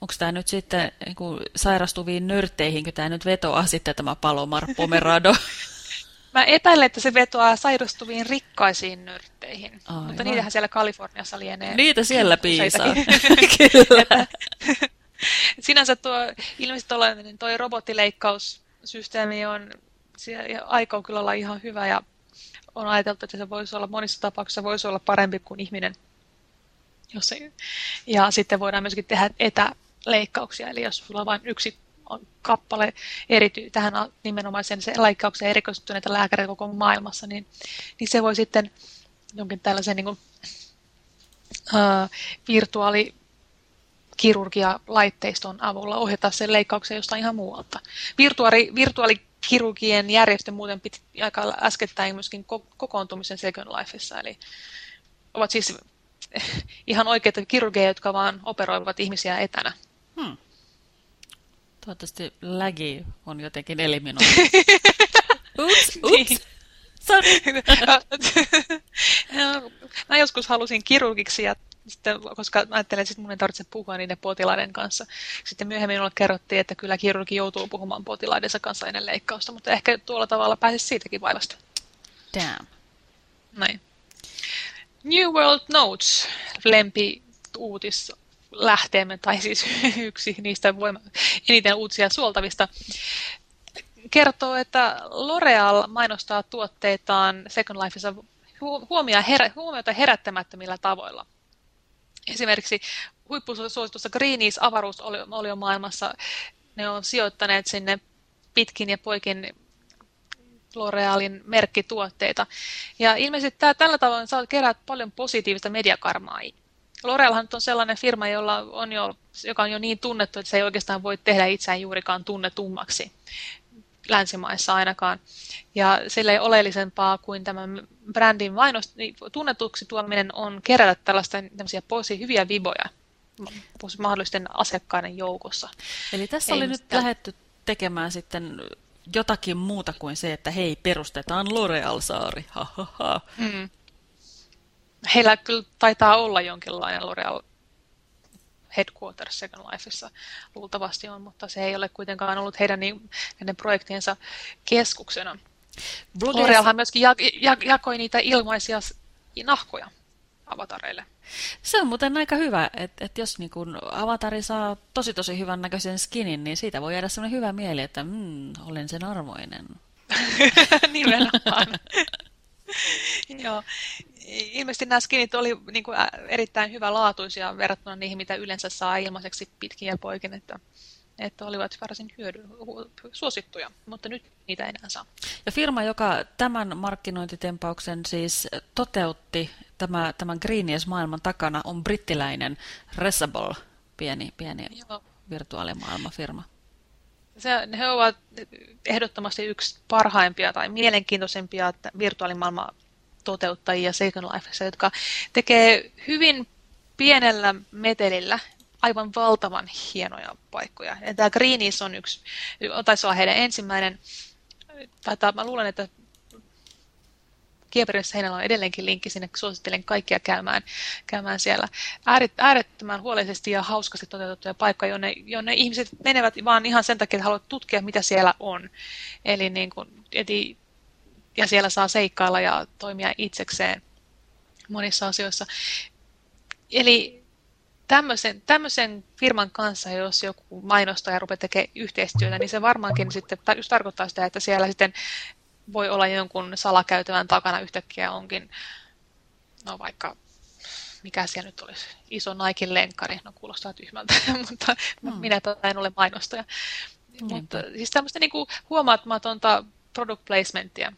Onko tämä nyt sitten niin kuin sairastuviin nörtteihin, kun tämä nyt vetoaa sitten tämä Palomar Pomerado? Mä epäilen, että se vetoaa sairastuviin rikkaisiin nörtteihin, Aivan. mutta niitähän siellä Kaliforniassa lienee. Niitä siellä piisaa. Kyllä. Sinänsä tuo, ilmeisesti tuollainen toi robottileikkaussysteemi on, aika kyllä olla ihan hyvä ja on ajateltu, että se voisi olla monissa tapauksissa voisi olla parempi kuin ihminen. Jos se, ja sitten voidaan myöskin tehdä etäleikkauksia, eli jos sulla on vain yksi kappale erity, tähän nimenomaisen se leikkaukseen erikoistuneita lääkäreitä koko maailmassa, niin, niin se voi sitten jonkin tällaisen niin kuin, uh, virtuaali kirurgialaitteiston avulla ohjata sen leikkauksen jostain ihan muualta. Virtuaali, virtuaalikirurgien järjestö muuten piti aika äskettäin myöskin kokoontumisen Second Lifeissa, eli ovat siis ihan oikeita kirurgeja, jotka vaan operoivat ihmisiä etänä. Hmm. Toivottavasti lägi on jotenkin eliminoitu. ups, ups. Niin. Mä joskus halusin kirurgiksi ja sitten, koska ajattelin, että mun ei tarvitse puhua niiden potilaiden kanssa. Sitten myöhemmin minulle kerrottiin, että kyllä kirurgi joutuu puhumaan potilaidensa kanssa ennen leikkausta, mutta ehkä tuolla tavalla pääsisi siitäkin vaivasta. Damn. Näin. New World Notes, lempi uutis lähteemme, tai siis yksi niistä voima, eniten uutisia suoltavista, kertoo, että L'Oreal mainostaa tuotteitaan Second Lifeissa huomiota herättämättömillä tavoilla. Esimerkiksi huippusuositussa Greenies avaruusolio-maailmassa ne on sijoittaneet sinne pitkin ja poikin L'Orealin merkkituotteita. Ja ilmeisesti tää, tällä tavoin saa kerää paljon positiivista mediakarmaa. L'Orealhan on sellainen firma, jolla on jo, joka on jo niin tunnettu, että se ei oikeastaan voi tehdä itseään juurikaan tunnetummaksi länsimaissa ainakaan. Ja sillä ei oleellisempaa kuin tämän brändin mainos, tunnetuksi tuominen on kerätä tällaista posi, hyviä viboja mahdollisten asiakkaiden joukossa. Eli tässä ei oli nyt lähetty tekemään sitten jotakin muuta kuin se, että hei, perustetaan L'Oreal-saari. Ha, ha, ha. Mm. Heillä kyllä taitaa olla jonkinlainen L'Oreal headquarters Second Lifeissa luultavasti on, mutta se ei ole kuitenkaan ollut heidän niin, näiden projektiensa keskuksena. Blogeissa... L'Orealhan myöskin jak, jak, jakoi niitä ilmaisia nahkoja avatareille. Se on muuten aika hyvä, että, että jos niin kun avatari saa tosi tosi hyvän näköisen skinin, niin siitä voi jäädä sellainen hyvä mieli, että mm, olen sen arvoinen. Nimenomaan. Joo. Ilmeisesti nämä skinit oli niin kuin, erittäin hyvälaatuisia verrattuna niihin, mitä yleensä saa ilmaiseksi pitkin ja poikin, että, että olivat varsin hyödy, suosittuja, mutta nyt niitä enää saa. Ja firma, joka tämän markkinointitempauksen siis toteutti tämä, tämän Greenies-maailman takana, on brittiläinen Resable, pieni, pieni Joo. virtuaalimaailmafirma. Se, he ovat ehdottomasti yksi parhaimpia tai mielenkiintoisempia virtuaalimaailman toteuttajia Second Lifeissa, jotka tekee hyvin pienellä metelillä aivan valtavan hienoja paikkoja. Ja tämä Greenies on yksi, taisi olla heidän ensimmäinen, tai mä luulen, että Kieperissa heinällä on edelleenkin linkki sinne, suosittelen kaikkia käymään, käymään siellä. äärettömän huolellisesti ja hauskasti toteutettuja paikkoja, jonne, jonne ihmiset menevät vaan ihan sen takia, että haluavat tutkia, mitä siellä on. Eli niin kuin, eti, ja siellä saa seikkailla ja toimia itsekseen monissa asioissa. Eli tämmöisen, tämmöisen firman kanssa, jos joku mainostaja rupeaa tekemään yhteistyötä, niin se varmaankin sitten just tarkoittaa sitä, että siellä sitten voi olla jonkun salakäytävän takana yhtäkkiä onkin, no vaikka, mikä siellä nyt olisi, iso Naikin lenkkari, no kuulostaa tyhmältä, mutta hmm. minä en ole mainostaja. Hmm. Mutta siis tämmöistä niin kuin huomaamatonta product placementia.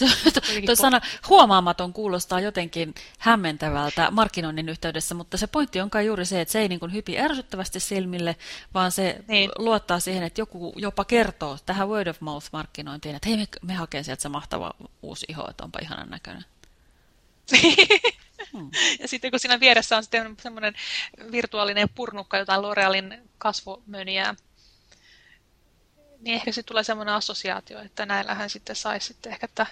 Tuo sana huomaamaton kuulostaa jotenkin hämmentävältä markkinoinnin yhteydessä, mutta se pointti onkaan juuri se, että se ei niin kuin hypi ärsyttävästi silmille, vaan se niin. luottaa siihen, että joku jopa kertoo tähän word of mouth markkinointiin, että hei me, me hakee sieltä se mahtava uusi iho, että onpa ihanan näköinen. hmm. Ja sitten kun siinä vieressä on sitten semmoinen virtuaalinen purnukka, jotain L'Orealin kasvomöniä, niin ehkä sitten tulee semmoinen assosiaatio, että näillähän sitten saisi sitten ehkä että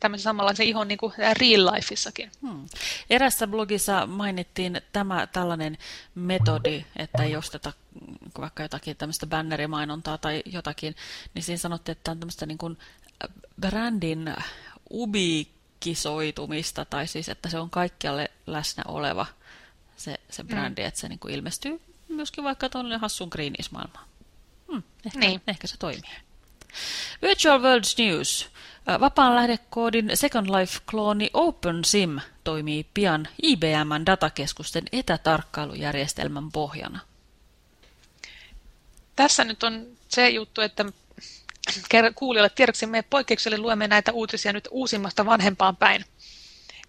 tämmöisen samanlaisen ihon niin kuin real lifeissakin. Hmm. Erässä blogissa mainittiin tämä tällainen metodi, että ei osteta vaikka jotakin tämmöistä bannerimainontaa tai jotakin, niin siinä sanottiin, että on tämmöistä niin kuin brändin ubikisoitumista, tai siis että se on kaikkialle läsnä oleva se, se hmm. brändi, mm. että se niin kuin ilmestyy myöskin vaikka tuonne hassun greenies-maailmaan. Hmm, ehkä, niin. ehkä se toimii. Virtual Worlds News. Vapaan lähdekoodin Second Life-klooni OpenSIM toimii pian IBMn datakeskusten etätarkkailujärjestelmän pohjana. Tässä nyt on se juttu, että kuulijoille tiedoksi me poikkeukselle luemme näitä uutisia nyt uusimmasta vanhempaan päin.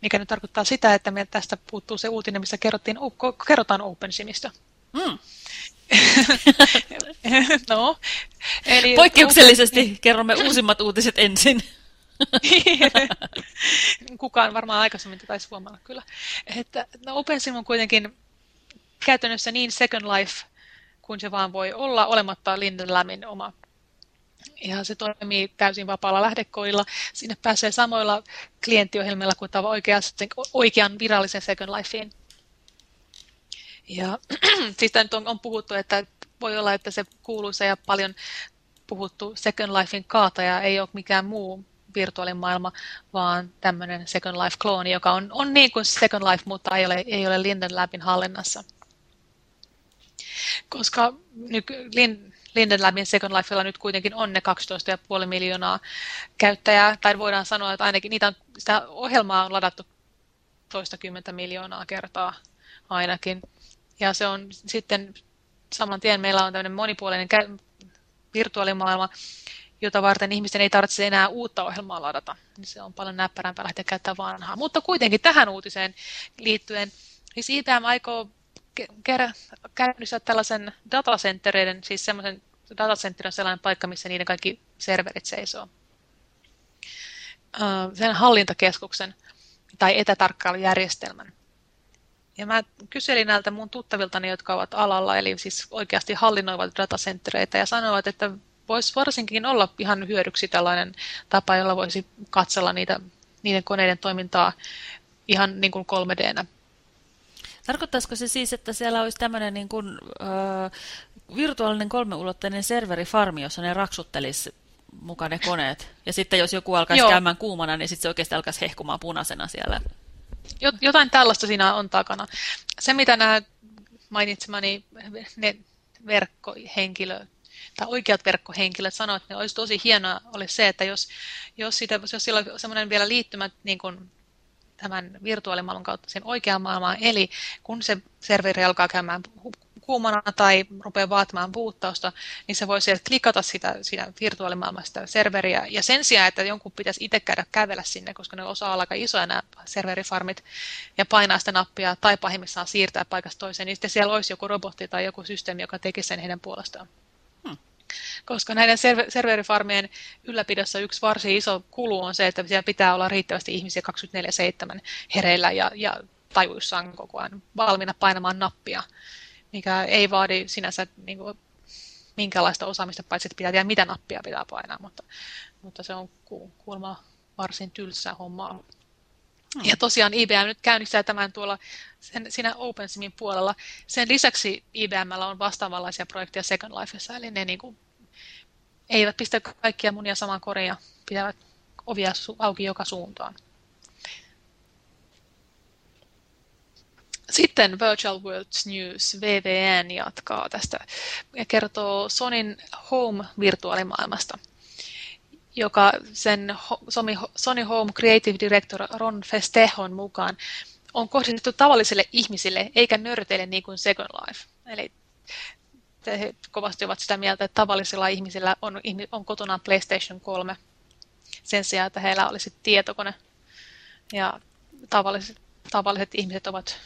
Mikä nyt tarkoittaa sitä, että me tästä puuttuu se uutinen, missä kerrottiin, kerrotaan OpenSIMista. Mm. no, eli Poikkeuksellisesti open... kerromme uusimmat uutiset ensin. Kukaan varmaan aikaisemmin taisi huomata kyllä. Että, no OpenSim on kuitenkin käytännössä niin Second Life kuin se vaan voi olla, olematta Linden Lamin oma. Ja se toimii täysin vapaalla lähdekoilla. Sinne pääsee samoilla klienttiohjelmilla kuin oikeasti, oikean virallisen Second Lifein. Ja siis nyt on, on puhuttu, että voi olla, että se kuuluisa ja paljon puhuttu Second Lifein kaataja ei ole mikään muu virtuaalimaailma, vaan tämmöinen Second Life-klooni, joka on, on niin kuin Second Life, mutta ei ole, ei ole Linden Labin hallinnassa. Koska nyky, Linden Labin Second Lifella nyt kuitenkin on ne 12,5 miljoonaa käyttäjää, tai voidaan sanoa, että ainakin niitä on, sitä ohjelmaa on ladattu toistakymmentä miljoonaa kertaa ainakin. Ja se on sitten saman tien meillä on tämmöinen monipuolinen virtuaalimaailma, jota varten ihmisten ei tarvitse enää uutta ohjelmaa ladata. Niin se on paljon näppärämpää lähteä käyttämään vanhaa. Mutta kuitenkin tähän uutiseen liittyen, siis IBM aikoo käynnistää tällaisen datacentereiden, siis semmoisen datacenter on sellainen paikka, missä niiden kaikki serverit seisoo. Sen hallintakeskuksen tai etätarkkailujärjestelmän. Ja mä kyselin näiltä mun tuttaviltani, jotka ovat alalla, eli siis oikeasti hallinnoivat datacentereitä, ja sanoivat, että voisi varsinkin olla ihan hyödyksi tällainen tapa, jolla voisi katsella niitä, niiden koneiden toimintaa ihan niin kuin 3Dnä. Tarkoittaisiko se siis, että siellä olisi tämmöinen niin kuin, ö, virtuaalinen kolmeulotteinen serverifarmi, jossa ne raksuttelisi mukaan ne koneet. Ja sitten jos joku alkaisi Joo. käymään kuumana, niin sitten se oikeasti alkaisi hehkumaan punaisena siellä. Jotain tällaista siinä on takana. Se, mitä nämä mainitsemani ne verkkohenkilö, tai oikeat verkkohenkilöt sanoivat, että ne olisi tosi hienoa, olisi se, että jos, jos, siitä, jos sillä on semmoinen vielä liittymä niin kuin tämän virtuaalimaailman kautta sen oikeaan maailmaan, eli kun se serveri alkaa käymään kuumana tai rupeaa vaatimaan puuttausta, niin se voi sieltä klikata sitä, sitä virtuaalimaailmasta serveriä. Ja sen sijaan, että jonkun pitäisi itse käydä kävellä sinne, koska ne osaa olla aika isoja nämä serverifarmit, ja painaa sitä nappia tai pahimmissaan siirtää paikasta toiseen, niin sitten siellä olisi joku robotti tai joku systeemi, joka tekisi sen heidän puolestaan. Koska näiden serverifarmien ylläpidossa yksi varsin iso kulu on se, että siellä pitää olla riittävästi ihmisiä 24-7 hereillä ja, ja tajuissaan koko ajan valmiina painamaan nappia mikä ei vaadi sinänsä niin kuin, minkälaista osaamista, paitsi että pitää tiedä, mitä nappia pitää painaa, mutta, mutta se on kuulemma varsin tylsää hommaa. Ja tosiaan IBM nyt käynnistää tämän tuolla sen, siinä OpenSimin puolella. Sen lisäksi IBMllä on vastaavanlaisia projekteja Second Lifeissa, eli ne niin kuin, eivät pistä kaikkia munia samaan koriin ja pitävät ovia auki joka suuntaan. Sitten Virtual Worlds News, VVN, jatkaa tästä ja kertoo Sonin Home-virtuaalimaailmasta, joka sen Sony Home Creative Director Ron Festehon mukaan on kohdistettu tavallisille ihmisille, eikä nörteille niin kuin Second Life. Eli he kovasti ovat sitä mieltä, että tavallisilla ihmisillä on, on kotona PlayStation 3 sen sijaan, että heillä olisi tietokone. Ja tavalliset, tavalliset ihmiset ovat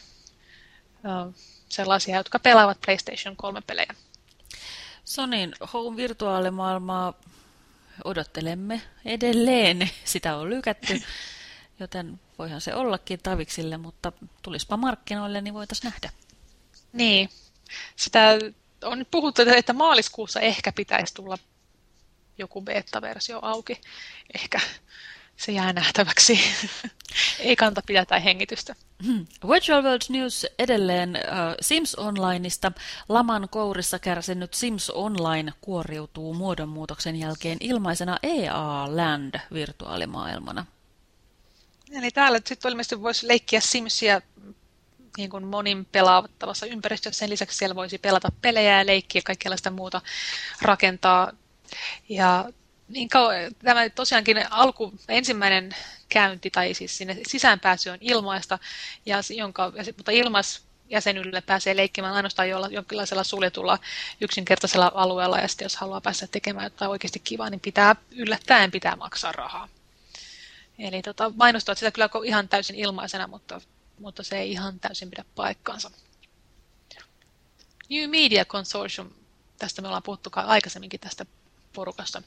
sellaisia, jotka pelaavat PlayStation 3-pelejä. Sonin Home virtuaalimaailmaa odottelemme edelleen. Sitä on lykätty, joten voihan se ollakin taviksille, mutta tulispa markkinoille, niin voitaisiin nähdä. Niin, sitä on puhuttu, että maaliskuussa ehkä pitäisi tulla joku beta-versio auki. Ehkä se jää nähtäväksi. Ei kanta pidätä hengitystä. Hmm. Virtual World News edelleen uh, Sims Onlineista. Laman kourissa kärsinyt Sims Online kuoriutuu muodonmuutoksen jälkeen ilmaisena EA Land virtuaalimaailmana. Eli täällä sitten ilmeisesti voisi leikkiä Simsia niin kuin monin pelaattavassa ympäristössä. Sen lisäksi siellä voisi pelata pelejä ja leikkiä ja kaikenlaista muuta rakentaa. Ja niin kauan, tämä tosiaankin alku, ensimmäinen käynti tai siis sinne sisäänpääsy on ilmaista, ja jonka, mutta ilmais jäsenyydelle pääsee leikkimään ainoastaan jolla, jonkinlaisella suljetulla yksinkertaisella alueella, ja sitten jos haluaa päästä tekemään jotain oikeasti kivaa, niin pitää yllättäen pitää maksaa rahaa. Eli tota, mainostavat sitä kyllä ihan täysin ilmaisena, mutta, mutta se ei ihan täysin pidä paikkaansa. New Media Consortium, tästä me ollaan puhuttu aikaisemminkin tästä porukasta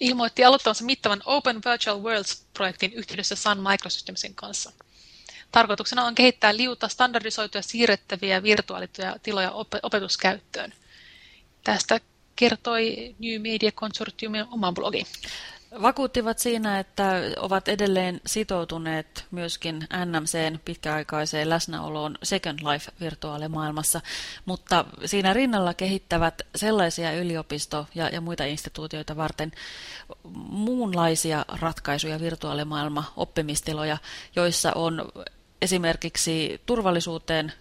ilmoitti aloittavansa mittavan Open Virtual Worlds-projektin yhteydessä Sun Microsystemsin kanssa. Tarkoituksena on kehittää liuta standardisoituja siirrettäviä virtuaalitiloja opetuskäyttöön. Tästä kertoi New Media Consortiumin oma blogi vakuuttivat siinä, että ovat edelleen sitoutuneet myöskin NMCn pitkäaikaiseen läsnäoloon Second Life-virtuaalimaailmassa, mutta siinä rinnalla kehittävät sellaisia yliopisto- ja, ja muita instituutioita varten muunlaisia ratkaisuja virtuaalimaailma oppimistiloja, joissa on esimerkiksi turvallisuuteen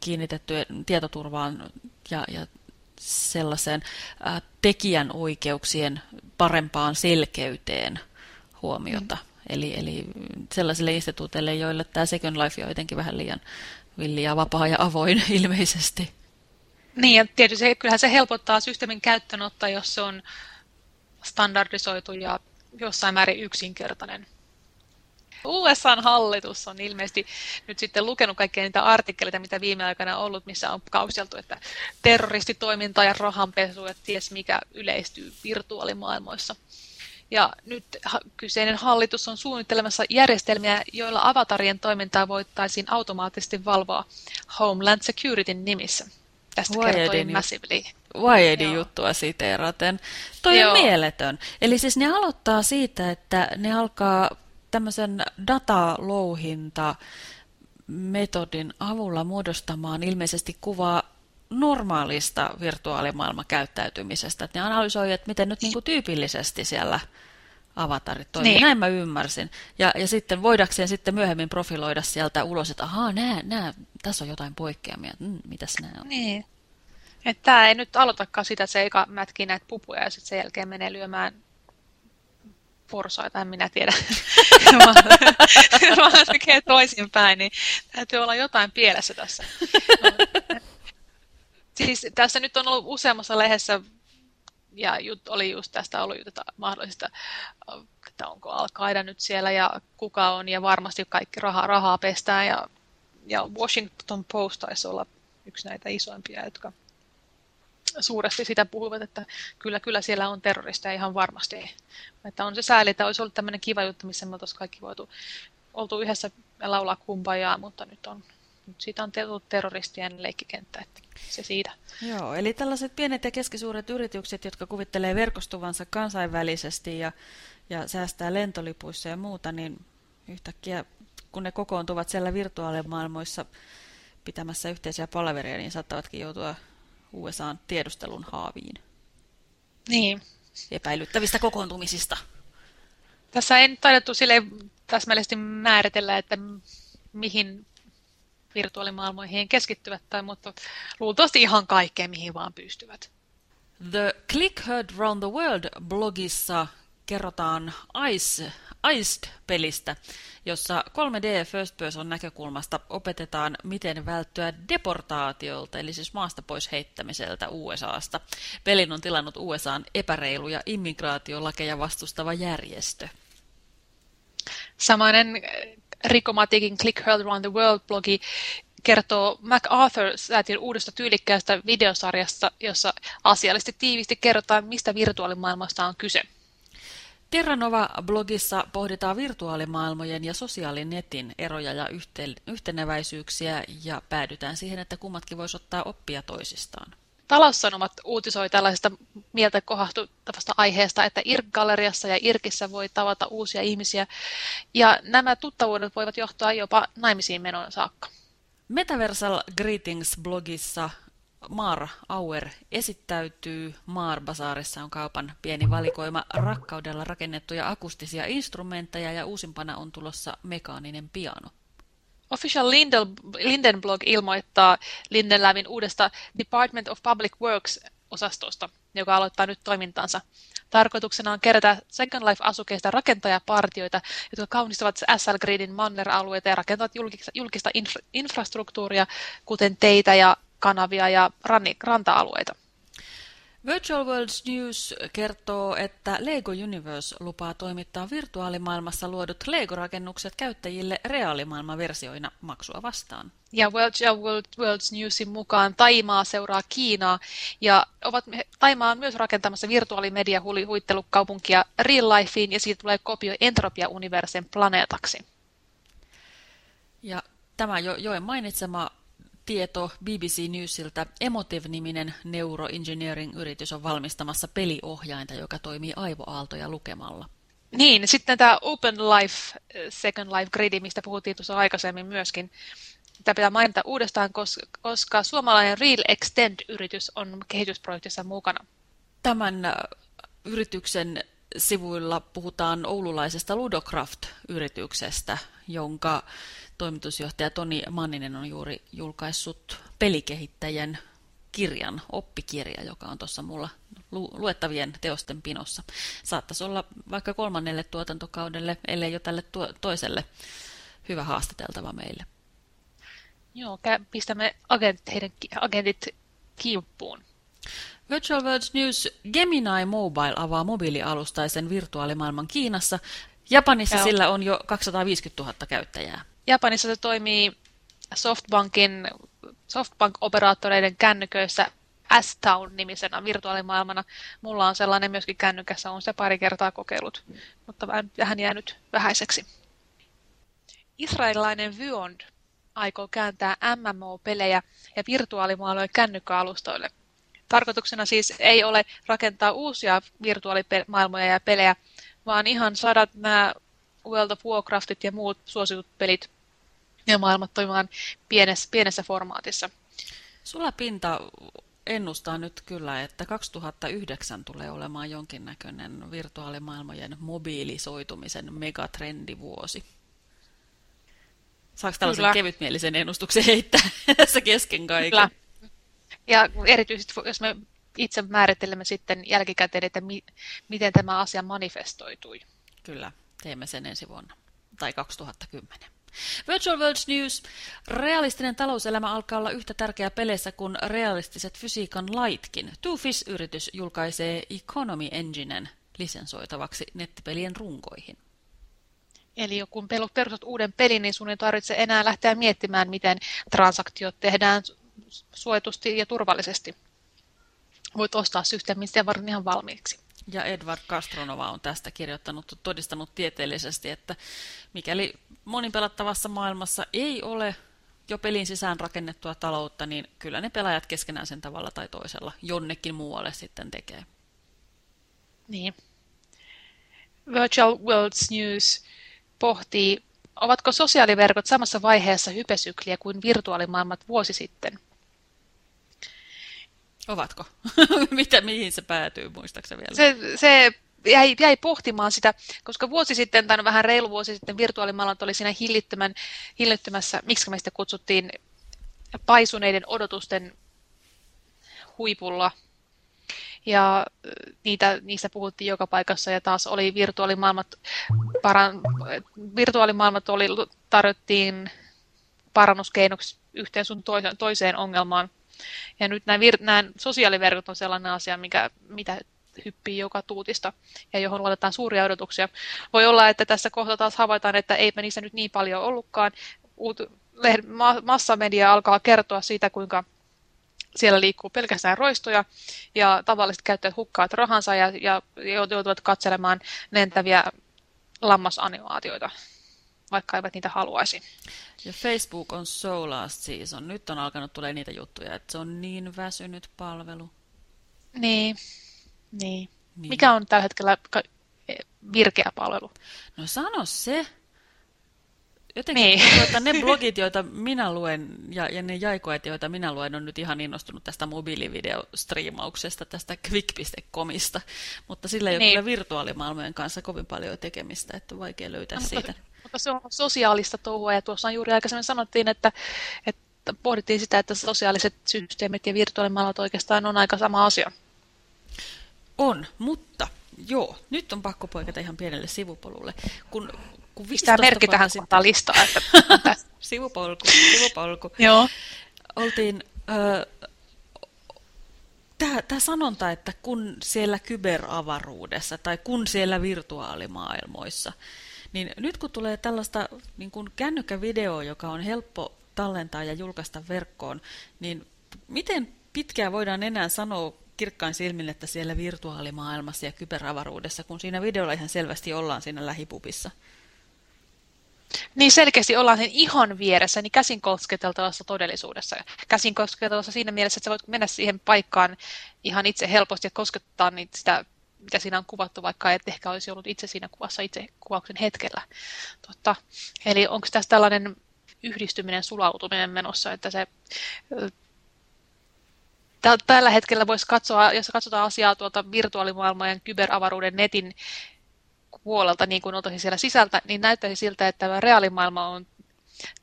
kiinnitettyjen tietoturvaan ja, ja sellaiseen äh, tekijän oikeuksien parempaan selkeyteen huomiota. Mm. Eli, eli sellaisille instituuteille, joille tämä Second Life on jotenkin vähän liian villi ja vapaa ja avoin ilmeisesti. Niin, ja tietysti kyllähän se helpottaa systeemin käyttöönottoa, jos se on standardisoitu ja jossain määrin yksinkertainen. USAn hallitus on ilmeisesti nyt sitten lukenut kaikkia niitä artikkeleita, mitä viime aikana on ollut, missä on kausteltu, että terroristitoiminta ja rahanpesu, että ties mikä yleistyy virtuaalimaailmoissa. Ja nyt kyseinen hallitus on suunnittelemassa järjestelmiä, joilla avatarien toimintaa voitaisiin automaattisesti valvoa Homeland Securityn nimissä. Tästä Wiredin kertoi Massively. Wiredin juttua siteeraten. Toi Joo. on mieletön. Eli siis ne aloittaa siitä, että ne alkaa tämmöisen datalouhinta metodin avulla muodostamaan ilmeisesti kuvaa normaalista virtuaalimaailmakäyttäytymisestä. Että ne analysoivat, että miten nyt niin kuin tyypillisesti siellä avatarit toimii. Niin. Näin mä ymmärsin. Ja, ja sitten voidakseen sitten myöhemmin profiloida sieltä ulos, että ahaa, nää, nää, tässä on jotain poikkeamia. Mm, mitäs nämä on? Niin. Että tämä ei nyt aloitakaan sitä, että se eka mätkii näitä pupuja ja sitten sen jälkeen menee lyömään porsaita, en minä tiedä. vaan tekee toisinpäin, niin täytyy olla jotain pielessä tässä. Siis tässä nyt on ollut useammassa lehdessä ja jut, oli just tästä ollut juttu mahdollisesta, että onko al nyt siellä ja kuka on ja varmasti kaikki rahaa, rahaa pestään ja, ja Washington Post taisi olla yksi näitä isoimpia, jotka suuresti sitä puhuvat, että kyllä, kyllä siellä on terroristeja ihan varmasti. Että on se sääli, että olisi ollut tämmöinen kiva juttu, missä me oltaisiin kaikki voitu oltu yhdessä laulaa kumpajaa, mutta nyt on nyt siitä on tullut terroristien leikkikenttä, että se siitä. Joo, eli tällaiset pienet ja keskisuuret yritykset, jotka kuvittelee verkostuvansa kansainvälisesti ja, ja säästää lentolipuissa ja muuta, niin yhtäkkiä kun ne kokoontuvat siellä virtuaalimaailmoissa pitämässä yhteisiä palaveria, niin saattavatkin joutua USAn tiedustelun haaviin. Niin. Epäilyttävistä kokoontumisista. Tässä ei nyt taidettu sille täsmällisesti määritellä, että mihin virtuaalimaailmoihin keskittyvät, tai, mutta luultavasti ihan kaikkeen, mihin vaan pystyvät. The Click Heard Round the World blogissa kerrotaan Ice, Iced-pelistä, jossa 3D First Person näkökulmasta opetetaan, miten välttyä deportaatiolta, eli siis maasta pois heittämiseltä USAsta. Pelin on tilannut USAn epäreiluja immigraatiolakeja vastustava järjestö. Samainen Rikomatiikin Click Hurl Around the World-blogi kertoo MacArthur-säätiön uudesta tyylikkäästä videosarjasta, jossa asiallisesti tiivisti kerrotaan, mistä virtuaalimaailmasta on kyse. Terranova-blogissa pohditaan virtuaalimaailmojen ja sosiaalinetin eroja ja yhteneväisyyksiä ja päädytään siihen, että kummatkin voisi ottaa oppia toisistaan. Taloussanomat uutisoi tällaisesta mieltä kohahtuttavasta aiheesta, että IRK-galleriassa ja IRKissä voi tavata uusia ihmisiä, ja nämä tuttavuudet voivat johtaa jopa naimisiin menon saakka. Metaversal Greetings-blogissa Mar Auer esittäytyy. Mar Bazaarissa on kaupan pieni valikoima rakkaudella rakennettuja akustisia instrumentteja ja uusimpana on tulossa mekaaninen piano. Official Linden blog ilmoittaa Lindenlävin uudesta Department of Public Works-osastosta, joka aloittaa nyt toimintansa. Tarkoituksena on kerätä Second Life-asukeista rakentajapartioita, jotka kaunistavat SL Gridin Manner-alueita ja rakentavat julkista, julkista infra infrastruktuuria, kuten teitä ja kanavia ja ranta-alueita. Virtual Worlds News kertoo, että Lego Universe lupaa toimittaa virtuaalimaailmassa luodut Lego-rakennukset käyttäjille reaalimaailmaversioina maksua vastaan. Ja Virtual Worlds Newsin mukaan Taimaa seuraa Kiinaa ja ovat, Taimaa on myös rakentamassa virtuaalimedia huittelukaupunkia Real Lifeen ja siitä tulee kopio Entropia Universen planeetaksi. Ja tämä jo, Joen mainitsema tieto BBC Newsiltä. Emotive-niminen neuroengineering-yritys on valmistamassa peliohjainta, joka toimii aivoaaltoja lukemalla. Niin, sitten tämä Open Life, Second Life Gridi, mistä puhuttiin tuossa aikaisemmin myöskin. Tämä pitää mainita uudestaan, koska, koska suomalainen Real Extend-yritys on kehitysprojektissa mukana. Tämän äh, yrityksen sivuilla puhutaan oululaisesta Ludocraft-yrityksestä, jonka toimitusjohtaja Toni Manninen on juuri julkaissut pelikehittäjän kirjan, oppikirja, joka on tuossa mulla lu luettavien teosten pinossa. Saattaisi olla vaikka kolmannelle tuotantokaudelle, ellei jo tälle toiselle hyvä haastateltava meille. Joo, pistämme agentit, heidän agentit kimppuun. Virtual World News Gemini Mobile avaa mobiilialustaisen virtuaalimaailman Kiinassa. Japanissa Joo. sillä on jo 250 000 käyttäjää. Japanissa se toimii Softbankin Softbank-operaattoreiden kännyköissä S-Town-nimisenä virtuaalimaailmana. Mulla on sellainen myöskin kännykässä, on se pari kertaa kokeillut, mutta vähän jäänyt vähäiseksi. Israelilainen Vyond aikoo kääntää MMO-pelejä ja virtuaalimaailmoja kännykkäalustoille. Tarkoituksena siis ei ole rakentaa uusia virtuaalimaailmoja ja pelejä, vaan ihan saada nämä World of Warcraftit ja muut suositut pelit ja maailmat toimimaan pienessä, pienessä formaatissa. Sulla pinta ennustaa nyt kyllä, että 2009 tulee olemaan jonkinnäköinen virtuaalimaailmojen mobiilisoitumisen megatrendivuosi. Saako tällaisen Kyllä. kevytmielisen ennustuksen heittää tässä kesken kaiken? Kyllä. Ja erityisesti, jos me itse määrittelemme sitten jälkikäteen, että mi miten tämä asia manifestoitui. Kyllä, teemme sen ensi vuonna, tai 2010. Virtual World News. Realistinen talouselämä alkaa olla yhtä tärkeä peleissä kuin realistiset fysiikan laitkin. Two Fish-yritys julkaisee Economy Enginen lisensoitavaksi nettipelien runkoihin. Eli kun perustat uuden pelin, niin sun ei tarvitse enää lähteä miettimään, miten transaktiot tehdään suojatusti ja turvallisesti. Voit ostaa systeemin sen varten ihan valmiiksi. Ja Edward Castronova on tästä kirjoittanut, todistanut tieteellisesti, että mikäli monipelattavassa maailmassa ei ole jo pelin sisään rakennettua taloutta, niin kyllä ne pelaajat keskenään sen tavalla tai toisella jonnekin muualle sitten tekee. Niin. Virtual Worlds News pohtii, ovatko sosiaaliverkot samassa vaiheessa hypesykliä kuin virtuaalimaailmat vuosi sitten? Ovatko? Mitä, mihin se päätyy, muistaakseni vielä? Se, se jäi, jäi pohtimaan sitä, koska vuosi sitten, tai no vähän reilu vuosi sitten, virtuaalimaailmat oli siinä hillittömän, hillittömässä, miksi me sitä kutsuttiin, paisuneiden odotusten huipulla. Ja niitä, niistä puhuttiin joka paikassa ja taas oli virtuaalimaailmat, paran, virtuaalimaailmat oli, tarjottiin parannuskeinoksi yhteen sun toiseen ongelmaan. Ja nyt nämä, vir, nämä sosiaaliverkot on sellainen asia, mikä, mitä hyppii joka tuutista ja johon luotetaan suuria odotuksia. Voi olla, että tässä kohtaa taas havaitaan, että eipä niissä nyt niin paljon ollutkaan. Uut, massamedia alkaa kertoa siitä, kuinka siellä liikkuu pelkästään roistoja ja tavalliset käyttäjät hukkaavat rahansa ja, ja joutuvat katselemaan lentäviä lammasanimaatioita, vaikka eivät niitä haluaisi. Ja Facebook on so last season. Nyt on alkanut tulee niitä juttuja, että se on niin väsynyt palvelu. Niin, niin. niin. Mikä on tällä hetkellä virkeä palvelu? No sano se. Jotenkin niin. tuota, ne blogit, joita minä luen, ja, ja ne jaikoet, joita minä luen, on nyt ihan innostunut tästä mobiilivideostriimauksesta, tästä quick.comista, mutta sillä ei niin. ole kyllä virtuaalimaailmojen kanssa kovin paljon tekemistä, että on vaikea löytää no, siitä. Mutta se on sosiaalista touhua, ja tuossa juuri aikaisemmin sanottiin, että, että pohdittiin sitä, että sosiaaliset systeemit ja virtuaalimaailmat oikeastaan on aika sama asia. On, mutta joo, nyt on pakko poikata ihan pienelle sivupolulle. Kun, kun Pistää merkki tähän kohtaan listaa. Että... sivupolku, sivupolku. joo. Oltiin... Ö, Tämä sanonta, että kun siellä kyberavaruudessa tai kun siellä virtuaalimaailmoissa, niin nyt kun tulee tällaista niin kuin kännykkävideoa, joka on helppo tallentaa ja julkaista verkkoon, niin miten pitkään voidaan enää sanoa kirkkain silmin, että siellä virtuaalimaailmassa ja kyberavaruudessa, kun siinä videolla ihan selvästi ollaan siinä lähipupissa. Niin selkeästi ollaan sen ihon vieressä, niin käsin kosketeltavassa todellisuudessa. Käsin kosketeltavassa siinä mielessä, että sä voit mennä siihen paikkaan ihan itse helposti ja koskettaa niitä sitä, mitä siinä on kuvattu, vaikka et ehkä olisi ollut itse siinä kuvassa itse kuvauksen hetkellä. Totta. Eli onko tässä tällainen yhdistyminen, sulautuminen menossa, että se tällä hetkellä voisi katsoa, jos katsotaan asiaa tuolta virtuaalimaailman kyberavaruuden netin puolelta, niin kuin oltaisiin siellä sisältä, niin näyttäisi siltä, että reaalimaailma on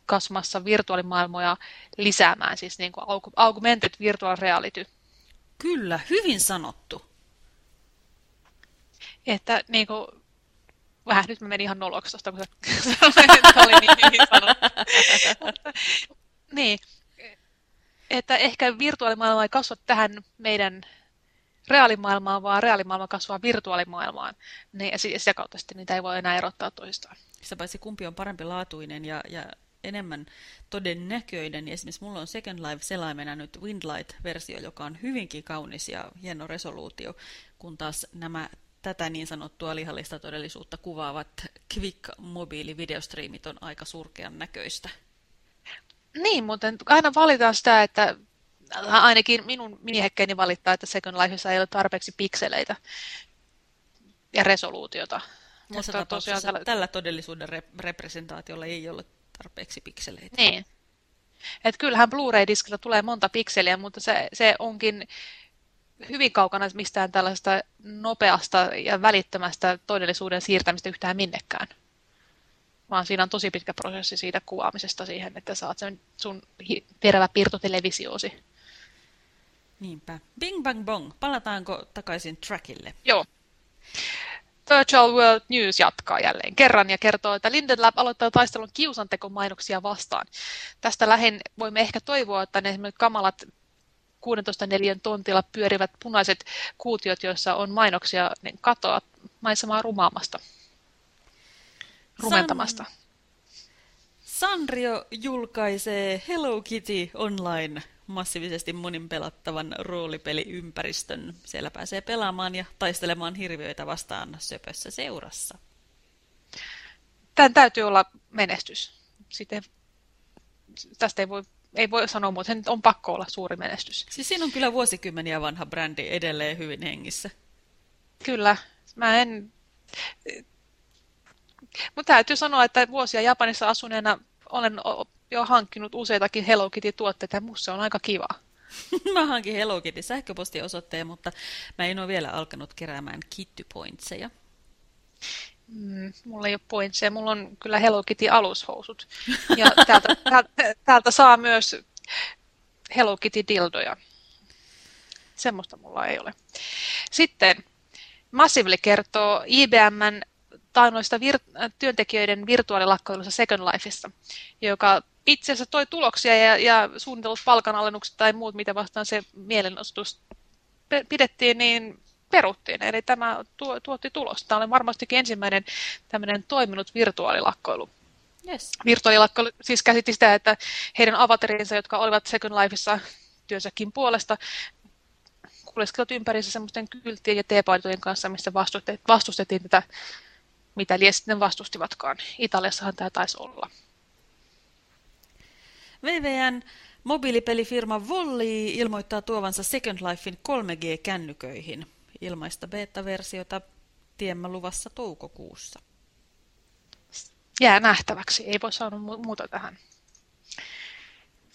kasvamassa virtuaalimaailmoja lisäämään, siis niin kuin augmented virtual reality. Kyllä, hyvin sanottu. Että niin kuin, vähän nyt mä menin ihan noloksi tuosta, kun sanoin, oli niin hyvin sanottu. niin, että ehkä virtuaalimaailma ei kasva tähän meidän reaalimaailmaan, vaan reaalimaailma kasvaa virtuaalimaailmaan. Niin, ja sitä kautta sitten niitä ei voi enää erottaa toisistaan. Sitä paitsi kumpi on parempi laatuinen ja, ja enemmän todennäköinen. Niin esimerkiksi mulla on Second Life selaimena nyt Windlight-versio, joka on hyvinkin kaunis ja hieno resoluutio, kun taas nämä tätä niin sanottua lihallista todellisuutta kuvaavat Quick-mobiilivideostriimit on aika surkean näköistä. Niin, mutta aina valitaan sitä, että ainakin minun minihekkeeni valittaa, että Second Lifeissa ei ole tarpeeksi pikseleitä ja resoluutiota. Tässä mutta tosiaan tällä... tällä todellisuuden rep representaatiolla ei ole tarpeeksi pikseleitä. Niin. Et kyllähän Blu-ray-diskillä tulee monta pikseliä, mutta se, se onkin hyvin kaukana mistään tällaista nopeasta ja välittömästä todellisuuden siirtämistä yhtään minnekään. Vaan siinä on tosi pitkä prosessi siitä kuvaamisesta siihen, että saat sen sun terävä piirtotelevisioosi. Niinpä. Bing bang bong. Palataanko takaisin trackille? Joo. Virtual World News jatkaa jälleen kerran ja kertoo, että Linden Lab aloittaa taistelun kiusantekomainoksia vastaan. Tästä lähin voimme ehkä toivoa, että ne kamalat 16 neliön tontilla pyörivät punaiset kuutiot, joissa on mainoksia, niin katoa maisemaa rumaamasta, rumentamasta. San... Sanrio julkaisee Hello Kitty Online massiivisesti monin pelattavan roolipeliympäristön. Siellä pääsee pelaamaan ja taistelemaan hirviöitä vastaan söpössä seurassa. Tämän täytyy olla menestys. Sitten tästä ei voi, ei voi sanoa muuta, sen on pakko olla suuri menestys. Siis siinä on kyllä vuosikymmeniä vanha brändi edelleen hyvin hengissä. Kyllä. Mä en... Mutta täytyy sanoa, että vuosia Japanissa asuneena olen jo hankkinut useitakin Hello Kitty-tuotteita ja musta se on aika kiva. mä hankin Hello Kitty sähköpostiosoitteen, mutta mä en ole vielä alkanut keräämään Kitty Pointseja. Mm, mulla ei ole pointseja, mulla on kyllä Hello Kitty alushousut. Ja täältä, täältä, täältä saa myös Hello Kitty dildoja. Semmoista mulla ei ole. Sitten Massively kertoo IBMn taannoista vir- työntekijöiden virtuaalilakkoilussa Second Lifeissa, joka itse asiassa toi tuloksia ja, ja suunnitellut palkanalennukset tai muut, mitä vastaan se mielenosoitus pidettiin, niin peruttiin. Eli tämä tuo, tuotti tulosta. Tämä oli varmastikin ensimmäinen tämmöinen toiminut virtuaalilakkoilu. Yes. Virtuaalilakkoilu siis käsitti sitä, että heidän avatarinsa, jotka olivat Second Lifeissa työnsäkin puolesta, kuljeskivat ympärissä semmoisten kylttien ja teepaitojen kanssa, missä vastustettiin tätä, mitä lies sitten vastustivatkaan. Italiassahan tämä taisi olla. VVN mobiilipelifirma Volli ilmoittaa tuovansa Second Lifein 3G-kännyköihin. Ilmaista beta-versiota tiemmä luvassa toukokuussa. Jää nähtäväksi, ei voi saada muuta tähän.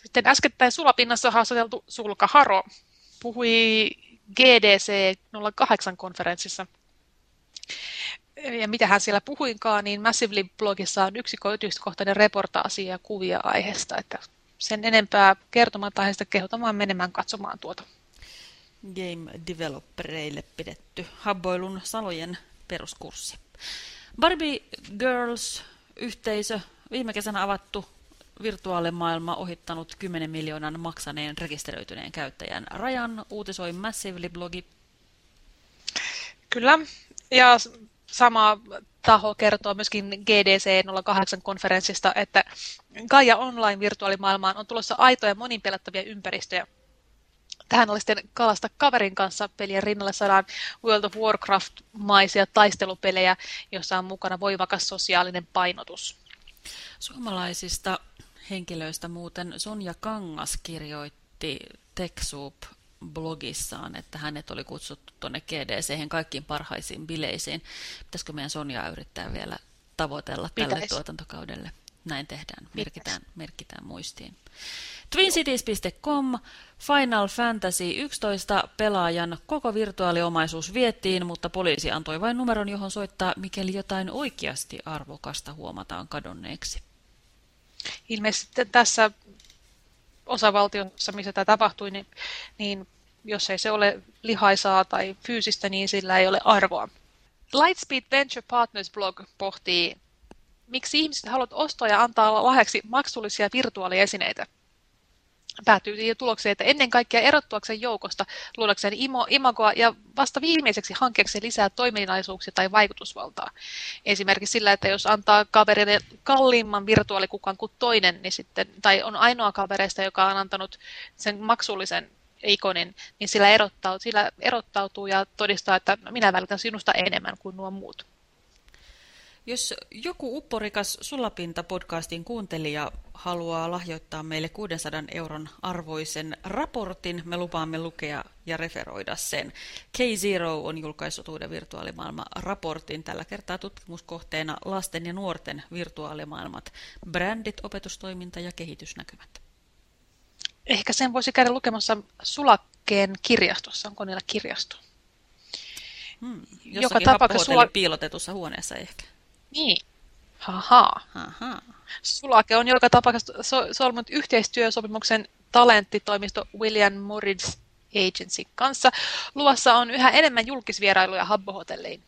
Sitten äskettäin sulapinnassa haastateltu Sulka Haro puhui GDC 08-konferenssissa ja mitä hän siellä puhuinkaan, niin Massively-blogissa on yksityiskohtainen reportaasi ja kuvia aiheesta, että sen enempää kertomatta aiheesta kehotamaan menemään katsomaan tuota. Game developereille pidetty habboilun salojen peruskurssi. Barbie Girls-yhteisö, viime kesänä avattu virtuaalimaailma ohittanut 10 miljoonan maksaneen rekisteröityneen käyttäjän rajan, uutisoi Massively-blogi. Kyllä, ja sama taho kertoo myöskin GDC 08-konferenssista, että Gaia Online-virtuaalimaailmaan on tulossa aitoja moninpelattavia ympäristöjä. Tähän oli sitten kalasta kaverin kanssa pelien rinnalle saadaan World of Warcraft-maisia taistelupelejä, joissa on mukana voimakas sosiaalinen painotus. Suomalaisista henkilöistä muuten Sonja Kangas kirjoitti TechSoup blogissaan, että hänet oli kutsuttu tuonne GDC kaikkiin parhaisiin bileisiin. Pitäisikö meidän Sonjaa yrittää vielä tavoitella Pitäis. tälle tuotantokaudelle? Näin tehdään, merkitään, merkitään muistiin. TwinCities.com Final Fantasy 11 pelaajan koko virtuaaliomaisuus viettiin, mutta poliisi antoi vain numeron, johon soittaa, mikäli jotain oikeasti arvokasta huomataan kadonneeksi. ilmeisesti tässä osavaltiossa, missä tämä tapahtui, niin, niin jos ei se ole lihaisaa tai fyysistä, niin sillä ei ole arvoa. Lightspeed Venture Partners blog pohtii, miksi ihmiset haluavat ostaa ja antaa lahjaksi maksullisia virtuaaliesineitä päätyy siihen tulokseen, että ennen kaikkea erottuakseen joukosta, luodakseen imo, imagoa ja vasta viimeiseksi hankkeeksi lisää toiminnallisuuksia tai vaikutusvaltaa. Esimerkiksi sillä, että jos antaa kaverille kalliimman virtuaalikukan kuin toinen, niin sitten, tai on ainoa kavereista, joka on antanut sen maksullisen ikonin, niin sillä, erottautuu, sillä erottautuu ja todistaa, että minä välitän sinusta enemmän kuin nuo muut. Jos joku upporikas Sulapinta-podcastin kuuntelija haluaa lahjoittaa meille 600 euron arvoisen raportin, me lupaamme lukea ja referoida sen. K0 on julkaissut uuden virtuaalimaailman raportin, tällä kertaa tutkimuskohteena lasten ja nuorten virtuaalimaailmat, brändit, opetustoiminta ja kehitysnäkymät. Ehkä sen voisi käydä lukemassa Sulakkeen kirjastossa. Onko niillä kirjasto? Hmm, Joka tapauksessa sulla... piilotetussa huoneessa ehkä. Niin. Haha. Haha. Sulake on joka tapauksessa solmunut yhteistyösopimuksen talenttitoimisto William Morris Agency kanssa. Luossa on yhä enemmän julkisvierailuja Habbo-hotelleihin.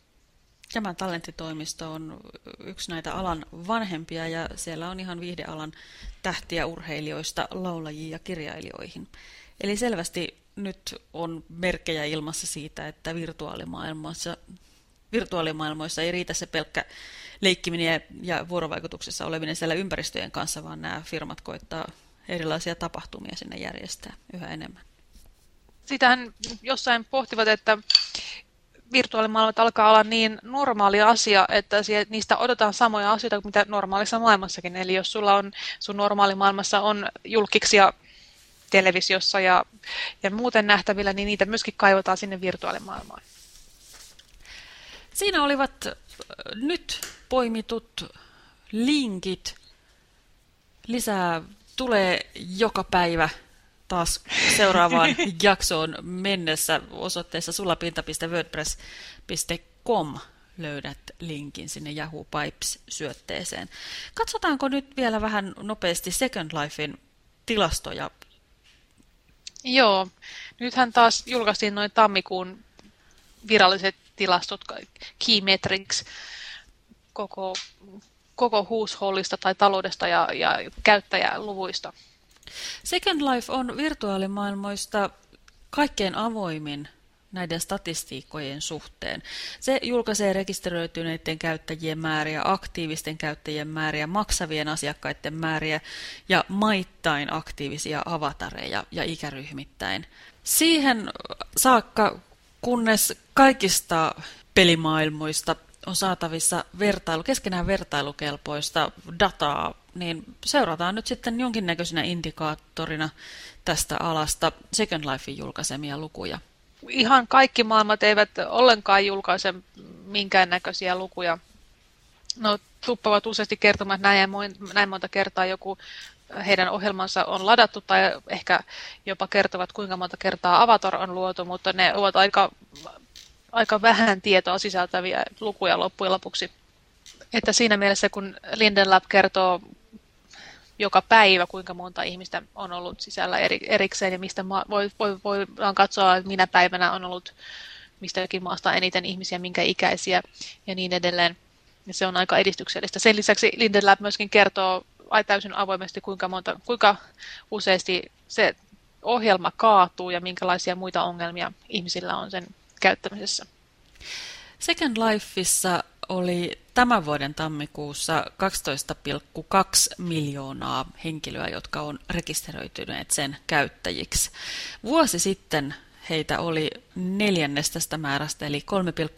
Tämä talenttitoimisto on yksi näitä alan vanhempia ja siellä on ihan viihdealan tähtiä urheilijoista laulajiin ja kirjailijoihin. Eli selvästi nyt on merkkejä ilmassa siitä, että virtuaalimaailmassa, virtuaalimaailmoissa ei riitä se pelkkä leikkiminen ja vuorovaikutuksessa oleminen siellä ympäristöjen kanssa, vaan nämä firmat koittaa erilaisia tapahtumia sinne järjestää yhä enemmän. Sitähän jossain pohtivat, että virtuaalimaailmat alkaa olla niin normaali asia, että niistä odotetaan samoja asioita kuin mitä normaalissa maailmassakin. Eli jos sulla on sun normaalimaailmassa on julkiksia televisiossa ja, ja muuten nähtävillä, niin niitä myöskin kaivataan sinne virtuaalimaailmaan. Siinä olivat nyt poimitut linkit. Lisää tulee joka päivä taas seuraavaan jaksoon mennessä osoitteessa sulapinta.wordpress.com löydät linkin sinne Yahoo Pipes-syötteeseen. Katsotaanko nyt vielä vähän nopeasti Second Lifein tilastoja? Joo, nythän taas julkaistiin noin tammikuun viralliset tilastot, key metrics, koko, koko huushollista tai taloudesta ja, ja käyttäjäluvuista. Second Life on virtuaalimaailmoista kaikkein avoimin näiden statistiikkojen suhteen. Se julkaisee rekisteröityneiden käyttäjien määriä, aktiivisten käyttäjien määriä, maksavien asiakkaiden määriä ja maittain aktiivisia avatareja ja ikäryhmittäin. Siihen saakka, kunnes kaikista pelimaailmoista on saatavissa vertailu, keskenään vertailukelpoista dataa, niin seurataan nyt sitten jonkinnäköisenä indikaattorina tästä alasta Second Lifein julkaisemia lukuja. Ihan kaikki maailmat eivät ollenkaan julkaise minkäännäköisiä lukuja. No, tuppavat useasti kertomaan, että näin, näin monta kertaa joku heidän ohjelmansa on ladattu tai ehkä jopa kertovat, kuinka monta kertaa Avatar on luotu, mutta ne ovat aika aika vähän tietoa sisältäviä lukuja loppujen lopuksi. Että siinä mielessä, kun Linden Lab kertoo joka päivä, kuinka monta ihmistä on ollut sisällä eri, erikseen ja mistä voi, voi, voidaan katsoa, että minä päivänä on ollut mistäkin maasta eniten ihmisiä, minkä ikäisiä ja niin edelleen. Ja se on aika edistyksellistä. Sen lisäksi Linden Lab myöskin kertoo täysin avoimesti, kuinka, monta, kuinka useasti se ohjelma kaatuu ja minkälaisia muita ongelmia ihmisillä on sen käyttämisessä. Second Lifeissa oli tämän vuoden tammikuussa 12,2 miljoonaa henkilöä, jotka on rekisteröityneet sen käyttäjiksi. Vuosi sitten heitä oli neljännes tästä määrästä, eli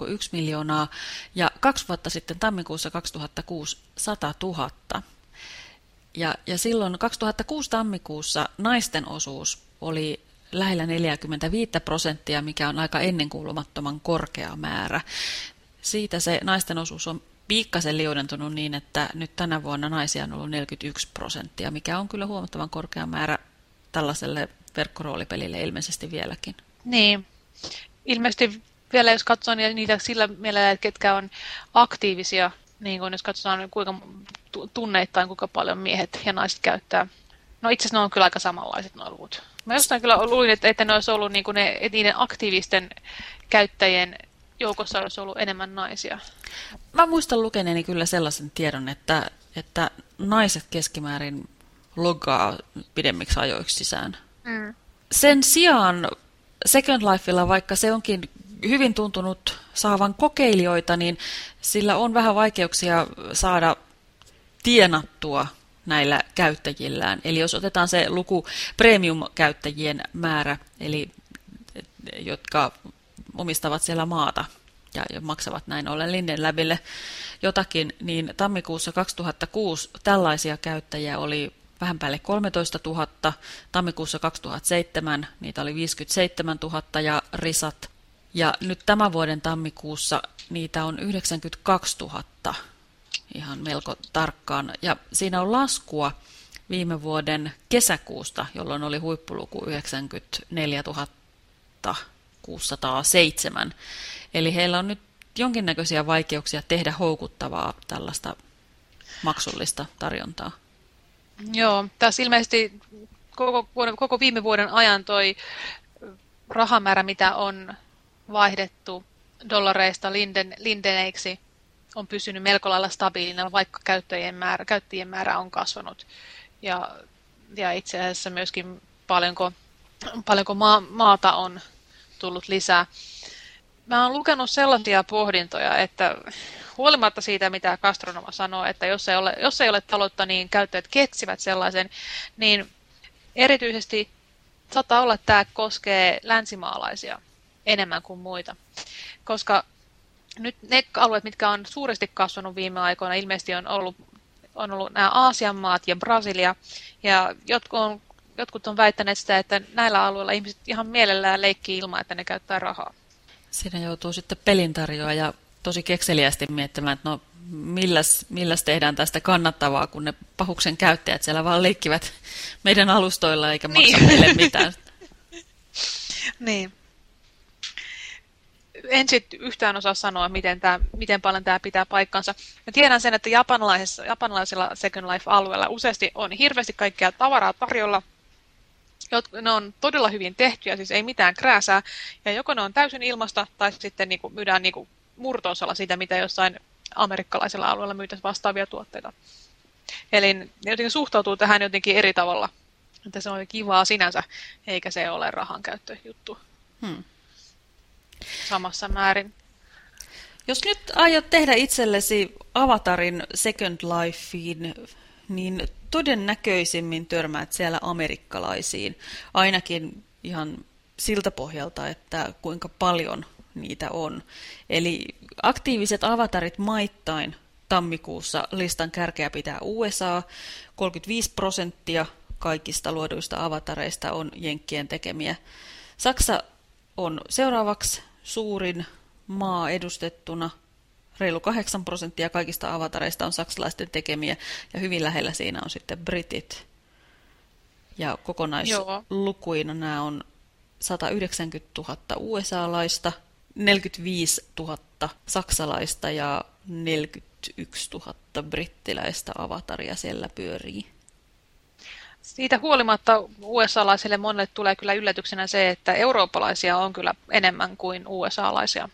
3,1 miljoonaa, ja kaksi vuotta sitten tammikuussa 2006 100 000. Ja, ja silloin 2006 tammikuussa naisten osuus oli lähellä 45 prosenttia, mikä on aika ennenkuulumattoman korkea määrä. Siitä se naisten osuus on piikkasen liudentunut niin, että nyt tänä vuonna naisia on ollut 41 prosenttia, mikä on kyllä huomattavan korkea määrä tällaiselle verkkoroolipelille ilmeisesti vieläkin. Niin, ilmeisesti vielä jos katsoo niitä sillä mielellä, että ketkä on aktiivisia niin kun jos katsotaan kuinka tunneittain, kuinka paljon miehet ja naiset käyttää. No itse asiassa ne on kyllä aika samanlaiset nuo luvut. Mä jostain kyllä luin, että, että ne olisi ollut niin kuin ne, niiden aktiivisten käyttäjien joukossa olisi ollut enemmän naisia. Mä muistan lukeneeni kyllä sellaisen tiedon, että, että naiset keskimäärin loggaa pidemmiksi ajoiksi sisään. Mm. Sen sijaan Second Lifeilla, vaikka se onkin hyvin tuntunut saavan kokeilijoita, niin sillä on vähän vaikeuksia saada tienattua näillä käyttäjillään. Eli jos otetaan se luku premium-käyttäjien määrä, eli jotka omistavat siellä maata ja maksavat näin ollen Linden läbille jotakin, niin tammikuussa 2006 tällaisia käyttäjiä oli vähän päälle 13 000, tammikuussa 2007 niitä oli 57 000 ja risat. Ja nyt tämän vuoden tammikuussa niitä on 92 000 ihan melko tarkkaan. Ja siinä on laskua viime vuoden kesäkuusta, jolloin oli huippuluku 94 607. Eli heillä on nyt jonkinnäköisiä vaikeuksia tehdä houkuttavaa tällaista maksullista tarjontaa. Joo, tässä ilmeisesti koko, koko viime vuoden ajan toi rahamäärä, mitä on vaihdettu dollareista linden, lindeneiksi, on pysynyt melko lailla stabiilina, vaikka käyttäjien määrä, käyttäjien määrä on kasvanut. Ja, ja itse asiassa myöskin paljonko, paljonko maa, maata on tullut lisää. Mä oon lukenut sellaisia pohdintoja, että huolimatta siitä, mitä Kastronoma sanoo, että jos ei ole, jos ei ole taloutta, niin käyttäjät keksivät sellaisen, niin erityisesti saattaa olla, että tämä koskee länsimaalaisia enemmän kuin muita. Koska nyt ne alueet, mitkä on suuresti kasvanut viime aikoina, ilmeisesti on ollut, on ollut nämä Aasian maat ja Brasilia, ja jotkut on, jotkut on väittäneet sitä, että näillä alueilla ihmiset ihan mielellään leikkii ilman, että ne käyttää rahaa. Siinä joutuu sitten pelintarjoaja tosi kekseliästi miettimään, että no milläs, milläs tehdään tästä kannattavaa, kun ne pahuksen käyttäjät siellä vaan leikkivät meidän alustoilla eikä maksa niin. meille mitään. niin. En sitten yhtään osaa sanoa, miten, tää, miten paljon tämä pitää paikkansa. Mä tiedän sen, että japanilaisilla, japanilaisilla Second Life-alueella useasti on hirveästi kaikkea tavaraa tarjolla, ne on todella hyvin tehtyjä, siis ei mitään krääsää, ja joko ne on täysin ilmasta, tai sitten niin kuin myydään niin kuin murtoosalla siitä, mitä jossain amerikkalaisella alueella myytäisiin vastaavia tuotteita. Eli ne jotenkin suhtautuu tähän jotenkin eri tavalla. Että se on kivaa sinänsä, eikä se ole rahankäyttöjuttu. Hmm. Samassa määrin. Jos nyt aiot tehdä itsellesi avatarin Second Lifein, niin todennäköisimmin törmäät siellä amerikkalaisiin. Ainakin ihan siltä pohjalta, että kuinka paljon niitä on. Eli aktiiviset avatarit maittain tammikuussa listan kärkeä pitää USA. 35 prosenttia kaikista luoduista avatareista on Jenkkien tekemiä. Saksa on seuraavaksi suurin maa edustettuna. Reilu 8 prosenttia kaikista avatareista on saksalaisten tekemiä ja hyvin lähellä siinä on sitten britit. Ja kokonaislukuina Joo. nämä on 190 000 USA-laista – 45 000 saksalaista ja 41 000 brittiläistä avataria siellä pyörii. Siitä huolimatta USA-laisille monelle tulee kyllä yllätyksenä se, että eurooppalaisia on kyllä enemmän kuin USA-laisia.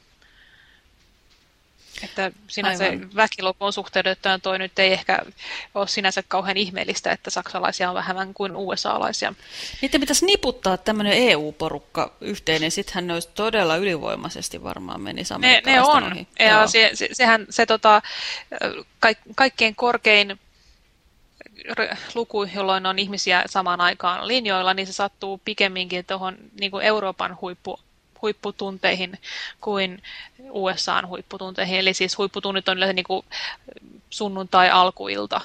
Että sinänsä väkilukuun suhteutettuna toi nyt ei ehkä ole sinänsä kauhean ihmeellistä, että saksalaisia on vähemmän kuin USA-laisia. Niiden pitäisi niputtaa tämmöinen EU-porukka yhteen, niin sittenhän ne olisi todella ylivoimaisesti varmaan menisi ne, ne on. Ohi. Ja se, se, sehän se tota, kaik, kaikkein korkein luku, jolloin on ihmisiä samaan aikaan linjoilla, niin se sattuu pikemminkin tuohon niin Euroopan huippu huipputunteihin kuin USAn huipputunteihin. Eli siis huipputunnit on yleensä niin kuin sunnuntai-alkuilta.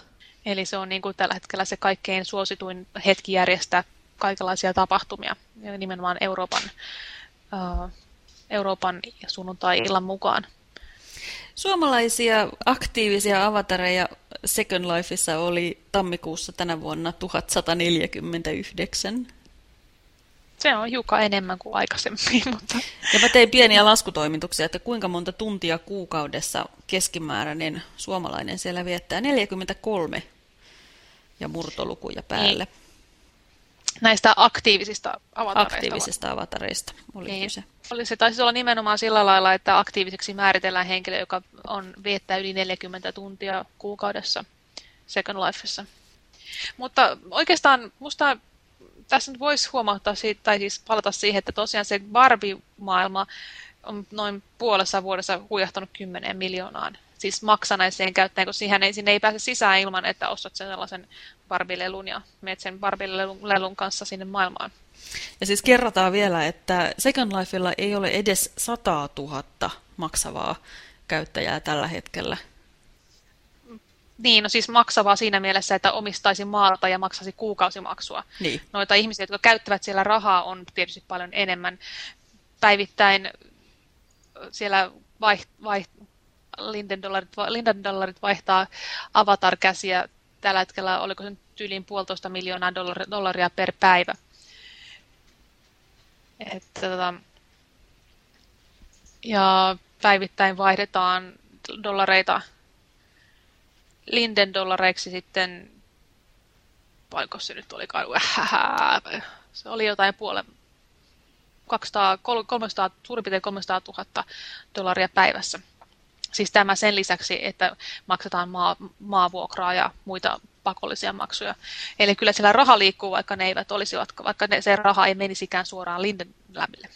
Eli se on niin kuin tällä hetkellä se kaikkein suosituin hetki järjestää kaikenlaisia tapahtumia, nimenomaan Euroopan, uh, Euroopan sunnuntai-illan mukaan. Suomalaisia aktiivisia avatareja Second Lifeissa oli tammikuussa tänä vuonna 1149. Se on hiukan enemmän kuin aikaisemmin, mutta... Ja mä tein pieniä laskutoimituksia, että kuinka monta tuntia kuukaudessa keskimääräinen suomalainen siellä viettää. 43 ja murtolukuja päälle. Niin. Näistä aktiivisista avatareista. Aktiivisista avatareista oli niin. kyse. Oli, se taisi olla nimenomaan sillä lailla, että aktiiviseksi määritellään henkilö, joka on viettää yli 40 tuntia kuukaudessa Second Lifeissa. Mutta oikeastaan musta tässä nyt voisi huomauttaa siitä, tai siis palata siihen, että tosiaan se Barbie-maailma on noin puolessa vuodessa huijahtanut 10 miljoonaan. Siis maksanaiseen käyttäen, kun siihen ei, sinne ei pääse sisään ilman, että ostat sen sellaisen Barbie-lelun ja menet sen Barbie-lelun kanssa sinne maailmaan. Ja siis kerrotaan vielä, että Second Lifeilla ei ole edes 100 000 maksavaa käyttäjää tällä hetkellä. Niin, no siis maksavaa siinä mielessä, että omistaisi maalta ja maksaisi kuukausimaksua. Niin. Noita ihmisiä, jotka käyttävät siellä rahaa, on tietysti paljon enemmän. Päivittäin siellä vaiht, vaiht, Linden, dollarit, vaihtaa avatar-käsiä. Tällä hetkellä oliko se tyyliin puolitoista miljoonaa dollaria per päivä. Että, tota, ja päivittäin vaihdetaan dollareita Linden dollareiksi sitten, vaikka se nyt olikaan, se oli jotain puolen 200, 300, suurin piirtein 300 000 dollaria päivässä. Siis tämä sen lisäksi, että maksetaan maa, maavuokraa ja muita pakollisia maksuja. Eli kyllä siellä raha liikkuu, vaikka ne eivät olisi, vaikka ne, se raha ei menisikään suoraan Linden lämmille.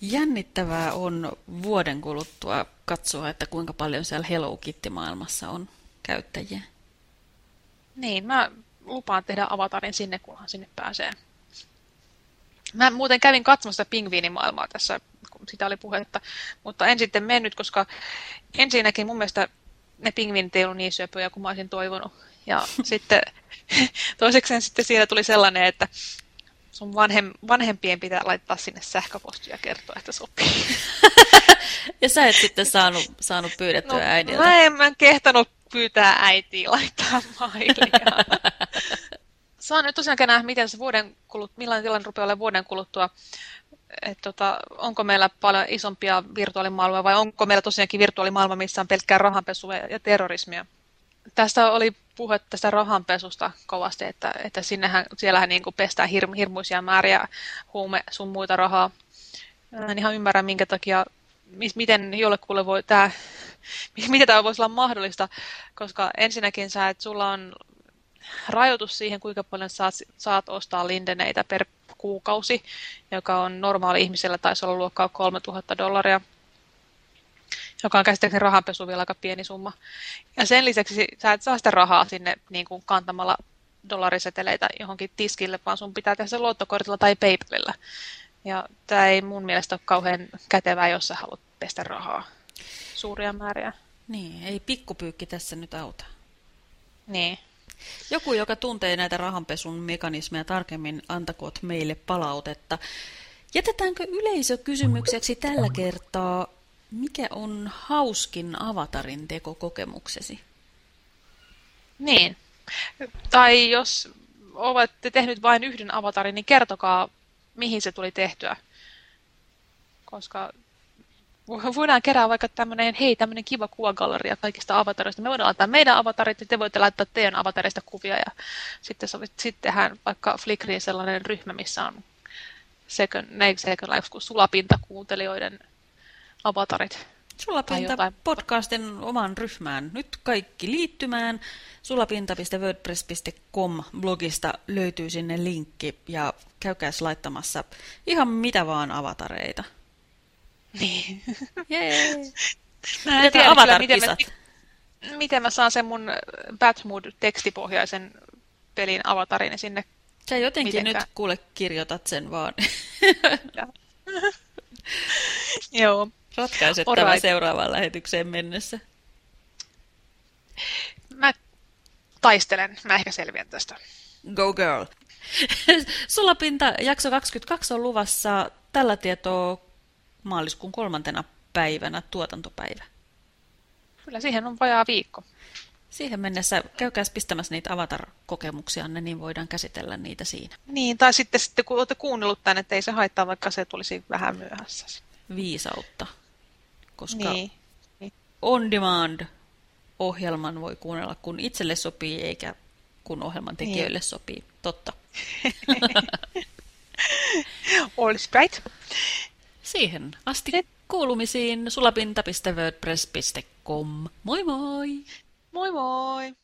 Jännittävää on vuoden kuluttua katsoa, että kuinka paljon siellä Hello Kitty-maailmassa on käyttäjiä. Niin, mä lupaan tehdä avatarin sinne, kunhan sinne pääsee. Mä muuten kävin katsomassa pingviinimaailmaa tässä, kun sitä oli puhetta, mutta en sitten mennyt, koska ensinnäkin mun mielestä ne pingviinit ei ollut niin syöpöjä kuin mä olisin toivonut. Ja sitten toisekseen sitten siellä tuli sellainen, että sun vanhem, vanhempien pitää laittaa sinne sähköpostia ja kertoa, että sopii. ja sä et sitten saanut, saanut pyydettyä no, äidiltä. Mä en, mä en kehtanut pyytää äitiä laittaa mailia. Saan nyt tosiaan nähdä, miten se vuoden kulut, millainen tilanne rupeaa olemaan vuoden kuluttua. Et tota, onko meillä paljon isompia virtuaalimaailmoja vai onko meillä tosiaankin virtuaalimaailma, missä on pelkkää rahanpesua ja, terrorismia. Tästä oli puhe tästä rahanpesusta kovasti, että, että sinnehän, siellähän niin kuin pestään hir, hirmuisia määriä huume sun muita rahaa. En ihan ymmärrä, minkä takia, miten jollekulle voi tämä miten tämä voisi olla mahdollista, koska ensinnäkin sä, että sulla on rajoitus siihen, kuinka paljon saat, saat ostaa lindeneitä per kuukausi, joka on normaali ihmisellä taisi olla luokkaa 3000 dollaria, joka on käsittääkseni rahanpesu vielä aika pieni summa. Ja sen lisäksi sä et saa sitä rahaa sinne niin kuin kantamalla dollariseteleitä johonkin tiskille, vaan sun pitää tehdä se luottokortilla tai PayPalilla. Ja tämä ei mun mielestä ole kauhean kätevää, jos sä haluat pestä rahaa suuria määriä. Niin, ei pikkupyykki tässä nyt auta. Niin. Joku, joka tuntee näitä rahanpesun mekanismeja tarkemmin, antakoot meille palautetta. Jätetäänkö yleisökysymykseksi tällä kertaa, mikä on hauskin avatarin tekokokemuksesi? Niin. Tai jos olette tehnyt vain yhden avatarin, niin kertokaa, mihin se tuli tehtyä. Koska voidaan kerää vaikka tämmöinen, hei, tämmöinen kiva kuvagalleria kaikista avatareista. Me voidaan laittaa meidän avatarit, ja te voitte laittaa teidän avatarista kuvia, ja sitten sittenhän vaikka Flickriin sellainen ryhmä, missä on second, ne second life, kuin sulapintakuuntelijoiden avatarit. Sulapinta podcastin oman ryhmään. Nyt kaikki liittymään. Sulapinta.wordpress.com blogista löytyy sinne linkki ja käykääs laittamassa ihan mitä vaan avatareita. Niin. Jee. Mä en tiedä miten, mä, miten mä saan sen mun Batmood-tekstipohjaisen pelin avatarin sinne. Sä jotenkin mitenkään. nyt kuule kirjoitat sen vaan. Joo. Ratkaiset right. tämän seuraavaan lähetykseen mennessä. Mä taistelen. Mä ehkä selviän tästä. Go girl. Sulapinta jakso 22 on luvassa tällä tietoa maaliskuun kolmantena päivänä tuotantopäivä. Kyllä siihen on vajaa viikko. Siihen mennessä käykääs pistämässä niitä avatar-kokemuksianne, niin voidaan käsitellä niitä siinä. Niin, tai sitten, sitten kun olette kuunnellut tänne, että ei se haittaa, vaikka se tulisi vähän myöhässä. Viisautta. Koska Niin. on demand ohjelman voi kuunnella, kun itselle sopii, eikä kun ohjelman tekijöille niin. sopii. Totta. All right. Siihen asti kuulumisiin sulapinta.wordpress.com. Moi moi! Moi moi!